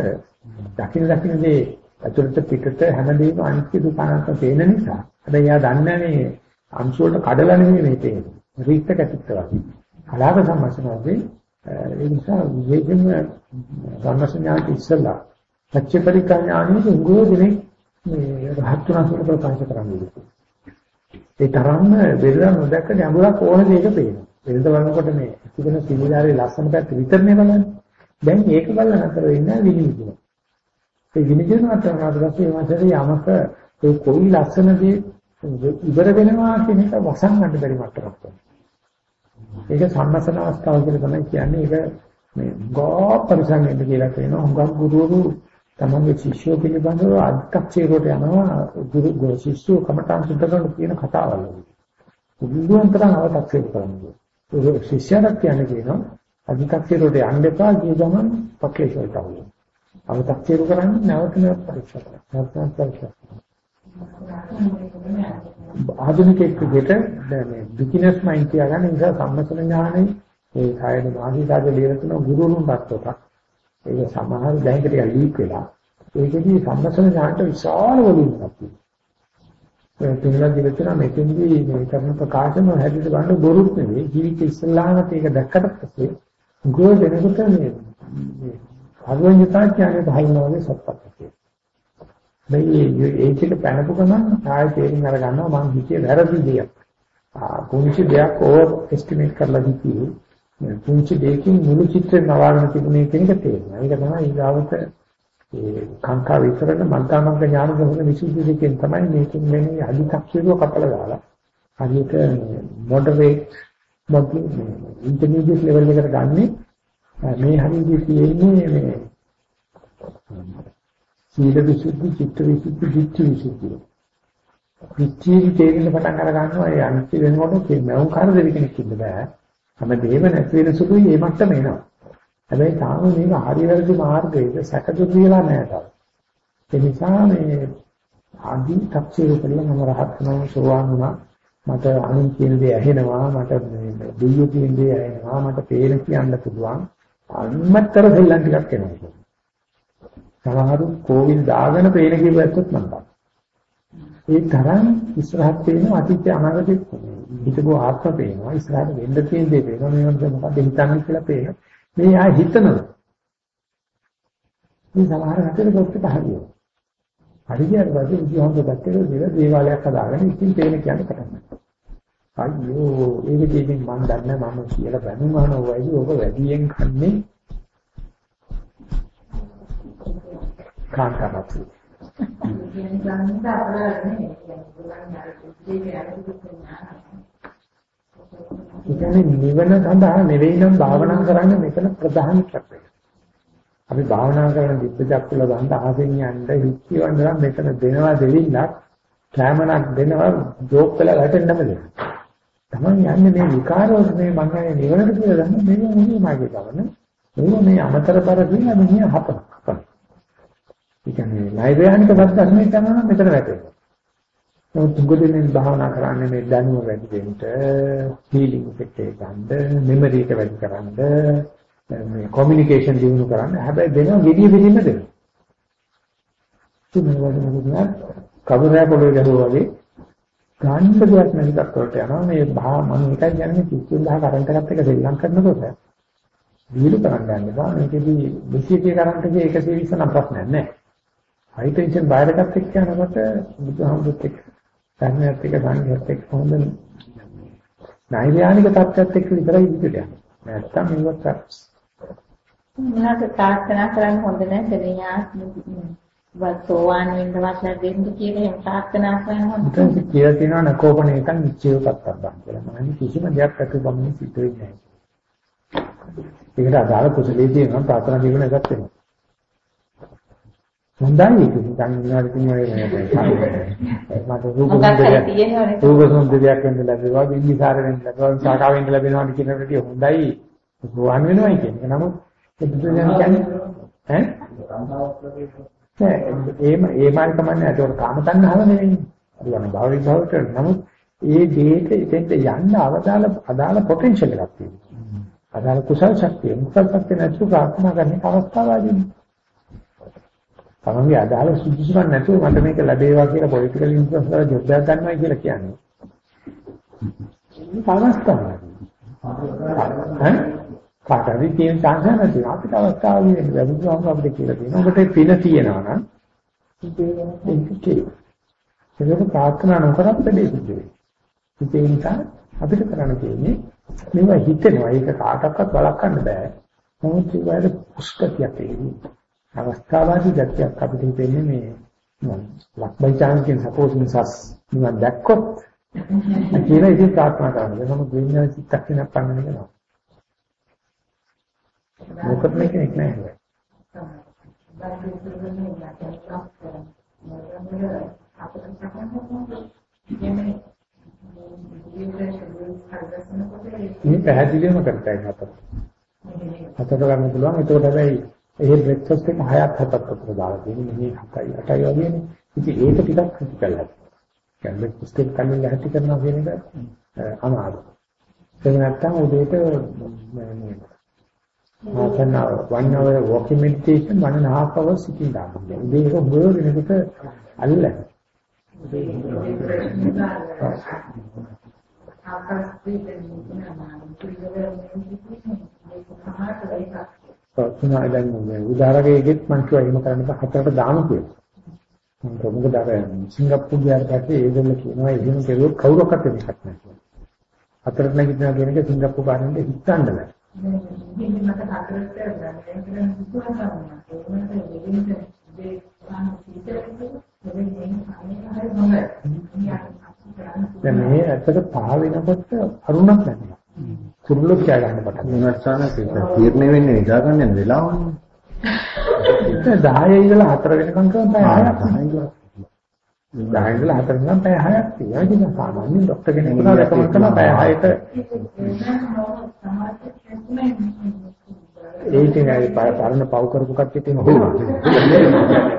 දකින්න දකින්න දේ අතුරට පිටට හැමදේම අනිත්‍ය දුකානාත්ම තේන නිසා. හැබැයි එයා දන්නේ මේ අංශ වලට කඩලා නෙමෙයි මේ තේරෙන්නේ. රීක්ත කැටිත්ත වගේ. කලාව සම්මස්නවාදී ඒ නිසා විශේෂයෙන්ම සම්මස්ඥාන ඉස්සලා සත්‍ය පරිකා ඥානෙ උගෝ දෙනෙක් මේ රහත් තුනක් කියලා ප්‍රකාශ කරන්නේ. ඒ තරම්ම බෙරලා නොදැක්ක ගැඹුරක් ඕන දෙයක පේනවා. වෙනද බලනකොට මේ තිබෙන සිවිලාරේ ලස්සන පැත්ත විතරනේ බලන්නේ. දැන් ඒක බලලා නතර වෙන්නේ විනිවිදන. ඒ විනිවිදනට තමයි පස්සේ යමක ඒ කොයි ලස්සන දේ ඉවර වෙනවා කියන එක වසංගන්න බැරි මට්ටමක් තමයි. ඒක සම්මසන අවස්ථාව කියලා තමයි කියන්නේ. ඒක මේ ගෝ පරිසංගෙන්ද කියලා කියනවා. හුඟක් ගුරුවරු තමන්ගේ ශිෂ්‍යෝ පිළිබඳව අධික්ෂේපයට යනවා ගුරු ශිෂ්‍යෝ කමඨාන් සුද්ධ කරන කියන කතාවල්. බුදුන්තරන් අව탁ෂේප කරනවා. ඒ ශිෂ්‍යයෙක් කියන්නේ කියනවා අධිතක්තිරෝට යන්න එපා ගිය ගමන් පක්ලේශ වලට අවුල. අවතක්තිර කරන්නේ නැවත නැවත පරීක්ෂා කරනවා. නැවත නැවත පරීක්ෂා කරනවා. ආධුනික එක්කෙට දැන් මේ බිකිනස් මයින්ඩ් කියලාගෙන නිසා සම්මතන ඥානෙ ඒ කායන මානසිකාද ලියන ගුරුතුමන් දත්තොටක්. ඒක සමහර දැන් ටික ලීක් වෙලා. ඒකදී සම්මතන ඥානට විශාල වලින්ක් තියෙනවා. තුන්ලා දිවිතර මෙතෙන්දී මේ කරන ප්‍රකාශන හැදිට ගන්න බොරුත් නෙවෙයි ජීවිත ඉස්සල්ලාමත් ඒක දැක්කට පස්සේ ගෝ වෙනකොට මේ භගවන්‍යතා කියන්නේ භාවනාවේ සත්‍යත්වය. මේ ඒකෙට පැනපු ගමන් ආයෙ තේරුම් අර ගන්නවා මං හිතේ වැරදි දෙයක්. ආ පුංචි දෙයක් ඕවර් එස්ටිමේට් කරලා හිතියේ. පුංචි දෙයකින් මුළු චිත්‍රය නවාගෙන තිබුණේ කියන එක තේරෙනවා. ඒක තමයි ඊගාවට ඒ කාංකා විතරන මන්තාමංග ඥාන දහන විසුද්ධි දෙකෙන් තමයි මේකෙන් වෙන්නේ අධිකක්ෂිරුව කපලා දාලා. හරියට මොඩරේට් මොඩි ඉන්ටර්මීඩියට් ලෙවල් එකට ගන්නේ මේ හරියට තියෙන්නේ මේ සීල විසුද්ධි, චිත්ත විසුද්ධි, ධිට්ඨි විසුද්ධි. ධිට්ඨි තේරෙන්න පටන් අර ගන්නවා ඒ අනිත්‍ය වෙනකොට මෞං කාර්ය දෙවි කෙනෙක් ඉන්න බෑ. හැම දෙයක්ම නැති වෙන සුළුයි මේ මට්ටම එනවා. හැබැයි තාම මේක හරි වැරදි මාර්ගයක සැකසු කියලා නෑ තාම. ඒ නිසා මේ ආදි තක්සේරු කළා මම රහත් වෙනවා සෝවාන් වුණා. මට අනුන් කියන දේ ඇහෙනවා මට මේ දෙවියෝ කියන දේ ඇහෙනවා මට පේන කියන්න පුළුවන්. අන්මතර දෙල්ලන් ටිකක් එනවා. සමහරු කෝවිල් දාගෙන පේන කියපුවත් මම ඒ තරම් ඉස්සරහට පේන අතීතය අනාගතේ හිතකෝ ආත්ම පේනවා ඉස්සරහට වෙන්න තියෙන දේ පේනවා. මේ වගේ මොකක්ද හිතන්නේ කියලා පේනවා මේ ආ හිතනවා. මේ සමහර රටේ කොච්චර හරියෝ හරියට පස්සේ විද්‍යාවන්ත දැක්කේ දේව දේවාලයක් හදාගෙන ඉතින් පේන කියන්නේ පටන් ගන්නවා. අයියෝ ඒක දෙකින් මම දන්නේ මම කියලා බැනුමාන වයිද ඔබ වැඩියෙන් කන්නේ කාන්තාවතු කියන්නේ ගන්න අපරාධ නෙමෙයි. කියන්නේ අර කුද්ධියේ අනුකූල කියන්නේ නිවන සඳහා නෙවෙයි නම් භාවනා කරන්න මෙතන ප්‍රධාන කර්තව්‍යය. අපි භාවනා කරන දිට්ඨියක්ල ගන්න අහසින් යන්න හිච්චිවන්න නම් මෙතන දෙනවා දෙලින්නක් කැමනක් දෙනවා ජෝක් කළා වැටෙන්නම දෙනවා. තමයි යන්නේ මේ විකාරෝස් මේ මංගනේ නිවනට කියලා ගන්න මේ මොනේ මාගේ ගමන. මේ මේ අමතර බර කියන මෙහිය හපන. ඒ කියන්නේ නෛර්යානික සත්‍යස්මේ තමයි මෙතන වැටෙන්නේ. නමුත් තුඟදෙනින් භාවනා කරන්නේ මේ දැනුම වැඩි වෙන්න, හීලින් ඉෆෙක්ට් එක ගන්න, මෙමරි එක වැඩි කරන්න, මේ කොමියුනිකේෂන් දිනු කරන්න. හැබැයි දෙනවා gediya බෙදින්න දෙනවා. මේ වගේ මොකද කවුරුහා පොළොවේ ගහුවා වගේ ගාන්න දෙයක් නැතිවක් වලට යනවා. මේ භා මම එකයි කියන්නේ 30000 කරන්ට් එකත් එක දෙල්ලම් කරනකොට දීලු කරන්න යන්න බා මේකෙදි 200 කරන්ට් එකේ 120 නම් ප්‍රශ්නයක් නැහැ. හයි ටෙන්ෂන් බයරකත් එක්ක යනකොට බුදුහාමුදුරුත් එක්ක සංඥාත් එක්ක සංඥාත් එක්ක හොඳ නෛර්යානික තත්ත්වයක් එක්ක විතරයි ඉදිරියට යන්නේ. නැත්තම් මේවත් මනස ප්‍රාර්ථනා කරන්න හොඳ නැහැ දෙවියා වසෝවාන් වෙන්නවත් නැදෙන්න කියලා එහෙම ප්‍රාර්ථනා කරන්න හොඳ නැහැ. කියලා තියෙනවා නකෝපණ එකන් ඉච්ඡේව පත්තබ්බන් කියලා. මම කිසිම දෙයක් අතුබම්නේ සිද්ධ වෙන්නේ නැහැ. ඒකට අදාළ කුසලයේ තියෙනවා ප්‍රාර්ථනා ජීවන එකක් වෙනවා. හොඳයි ඒක නිකන් ඉන්නවාට තියෙනවා මට රූප සුන්දරයක් රූප සුන්දරයක් වෙන්න ලැබෙනවා බින්දිසාර වෙන්න ලැබෙනවා සාකා වෙන්න ලැබෙනවා කියන එකට හොඳයි සුවන් වෙනවයි කියන්නේ නමුත් ඒ බුදුන් කියන්නේ ඈ ඒම ඒ මාල් කමන්නේ ඒක කාම තණ්හාව නෙවෙයි. අරියන භාවික භාවයට නමුත් ඒ දෙයට එතෙන්ට යන්න අවදාල අදාළ පොටෙන්ෂල් එකක් තියෙනවා. අදාළ කුසල ශක්තිය කුසල ශක්තිය නැතුව ප්‍රාර්ථනා කරන අවස්ථාවදී තමන්ගේ අදාළ සුදුසුකම් නැතුව මට මේක ලැබේවා කියලා පොලිටිකල් ඉන්ෆ්ලුවන්ස් වල ජොබ් එකක් ගන්නවා කියලා කියන්නේ. මේක අවස්ථාවක්. ඈ කාටරි තියෙන chance නැති අපිට අවස්ථාවක් නෙවෙයි ලැබුණාම අපිට කියලා තියෙනවා. ඔබට පින තියෙනවා නම් ඒක ප්‍රාර්ථනා නොකරත් දෙයක් සිද්ධ වෙනවා. ඒ නිසා අපිට කරන්න තියෙන්නේ මේවා හිතෙනවා. ඒක කාටවත් වළක්වන්න බෑ. නමුත් ඒකට පුස්තකයක් තියෙනවා. අවස්ථාවාදී ගැටියක් අපිට හිතෙන්නේ මේ ලක්බයි chance suppose misas නිකන් දැක්කොත් කියලා ඉතින් ප්‍රාර්ථනා කරනවා. නමුත් විඤ්ඤාණ චිත්තක්ෂණ පන්නන වෙනවා. මොකද මේක නෙක් නෑ. මේ පැහැදිලිවම කරතයි හතර. හතර ගන්න පුළුවන්. ඒකට හැබැයි ඒ බ්‍රෙක්ෆාස්ට් එක 6ක් 7ක් අතර දාලා තියෙන්නේ මේ 7යි 8යි වගේනේ. ඉතින් ඒක ටිකක් ක්‍රිටිකල් එකක්. කියන්නේ බ්‍රෙක්ෆාස්ට් එක කලින් ලැහැටි කරනවා කියන එක අමාරුයි. ඒක නැත්තම් උදේට මේ මාතන one hour walking meditation one and a half hours sitting down. උදේ ඒක බොර වෙනකොට අල්ල. ආකාශ දෙකෙන් නිකුණා නම් පිළිවෙල මෙන්න ඉතින් මේක සමහරට ඒක තුනා දැන් මේ උදාහරණයකෙත් මම කිව්වා එහෙම කරන්න බෑ හතරට දාමු කියලා. මම මොකද අර සිංගප්පූරු ගියාට පස්සේ ඒගොල්ලෝ කියනවා එහෙම කෙරුවොත් කවුරක්වත් මේකක් නැහැ කියලා. හතරට නැගිටිනවා කියන එක සිංගප්පූරු කාරණේ හිතන්න බෑ. ඉතින් මට දැන් කියන විශ්වාස කරනවා. ඒකට දෙවියන් දෙේ ගන්න දැන් මේ ඇත්තට පහ වෙනකොට අරුණක් නැහැ. කුරුල්ලෝ කියා ගන්න පටන් මොනවාසන තීරණය වෙන්නේ නිදා ගන්න යන වෙලාවනේ. ඒක 10 ඉඳලා 4 වෙනකම් කරන පැය 6ක් 10 ඉඳලා 4 වෙනකම් පැය 6ක් තියෙනවා. ඒක සාමාන්‍ය ડોක්ටර් කෙනෙක් කෙනා රෙකමන්ඩ් කරන පැය 6ට ඒ ඉතින් ඒ පරණ පව් කරපු කට්ටියට එහෙම හොයනවා.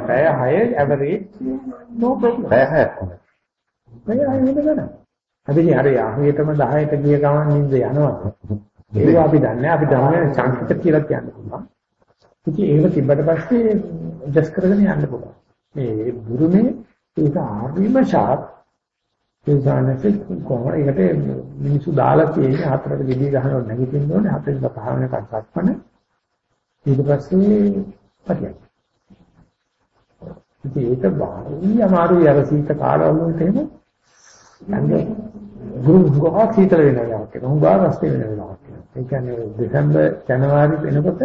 පැය 6 ඇවරේජ් නෝ ප්‍රොබ්ලම්. පැය හයක් වුණා. පැය 6 වෙන ගන්න. අපි අර යහේටම 10ට ගිය ගමන් නින්ද යනවා. ඒක අපි දන්නේ අපි ධර්මයේ සංකේත කියලා කියන්න පුළුවන්. ඉතින් ඒක තිබ්බට පස්සේ ජස් කරගෙන යන්න පුළුවන්. මේ බුරුමේ ඒක ආර්යම ශාප් ඒ ඥානෙත් කොහොමද ඒකට මිනිස්සු දාලා තියෙන්නේ හතරට ගෙඩිය ගහනවා නැගිටින්න ඕනේ හතරට පහවන කක්පන ඊට පස්සේ පටියක්. ඉතින් ඒක බාහිර අමාරුයි අර සීත කාලවල වලට එහෙම යන්නේ ගුරු ගෝහක් සීතල වෙනවා කියලා. උංගා රස්තේ වෙන වෙලාවක්. ඒ කියන්නේ දෙසැම්බර් ජනවාරි වෙනකොට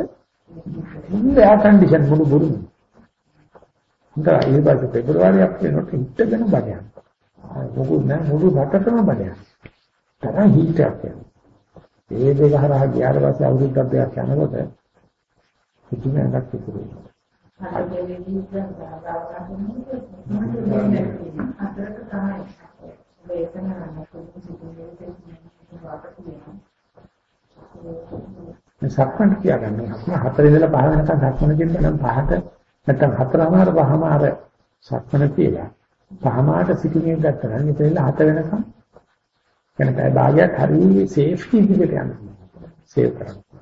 මුළු එයා කන්ඩිෂන් මුළු බුරුම. හොඳයි ඊට පස්සේ පෙබරවාරියක් වෙනකොට හිටගෙන බඩයන්. මොකුත් නෑ මුළු රටටම බඩයන්. තරම් හීට් එකක් යනවා. ඒ දෙක හරහා ගියාට පස්සේ අවුරුද්දක් දෙකක් යනකොට කිසිම එකක් ඉතුරු වෙනවා. හරි දෙවියන් ඉස්සරහ ගාවා ගන්න අතරට තමයි වේතන මේ සක්මන් කියා ගන්න. සක්මන් හතර ඉඳලා පහ වෙනකන් සක්මන කියන නම් පහට නැත්තම් හතරමාර පහමාර සක්මන කියලා. පහමාරට සිටිනේ ගත්තා නම් ඉතින් හත වෙනකන් කියන පැය භාගයක් හරිය සේෆ්ටි විදිහට යනවා. සේව් කරනවා.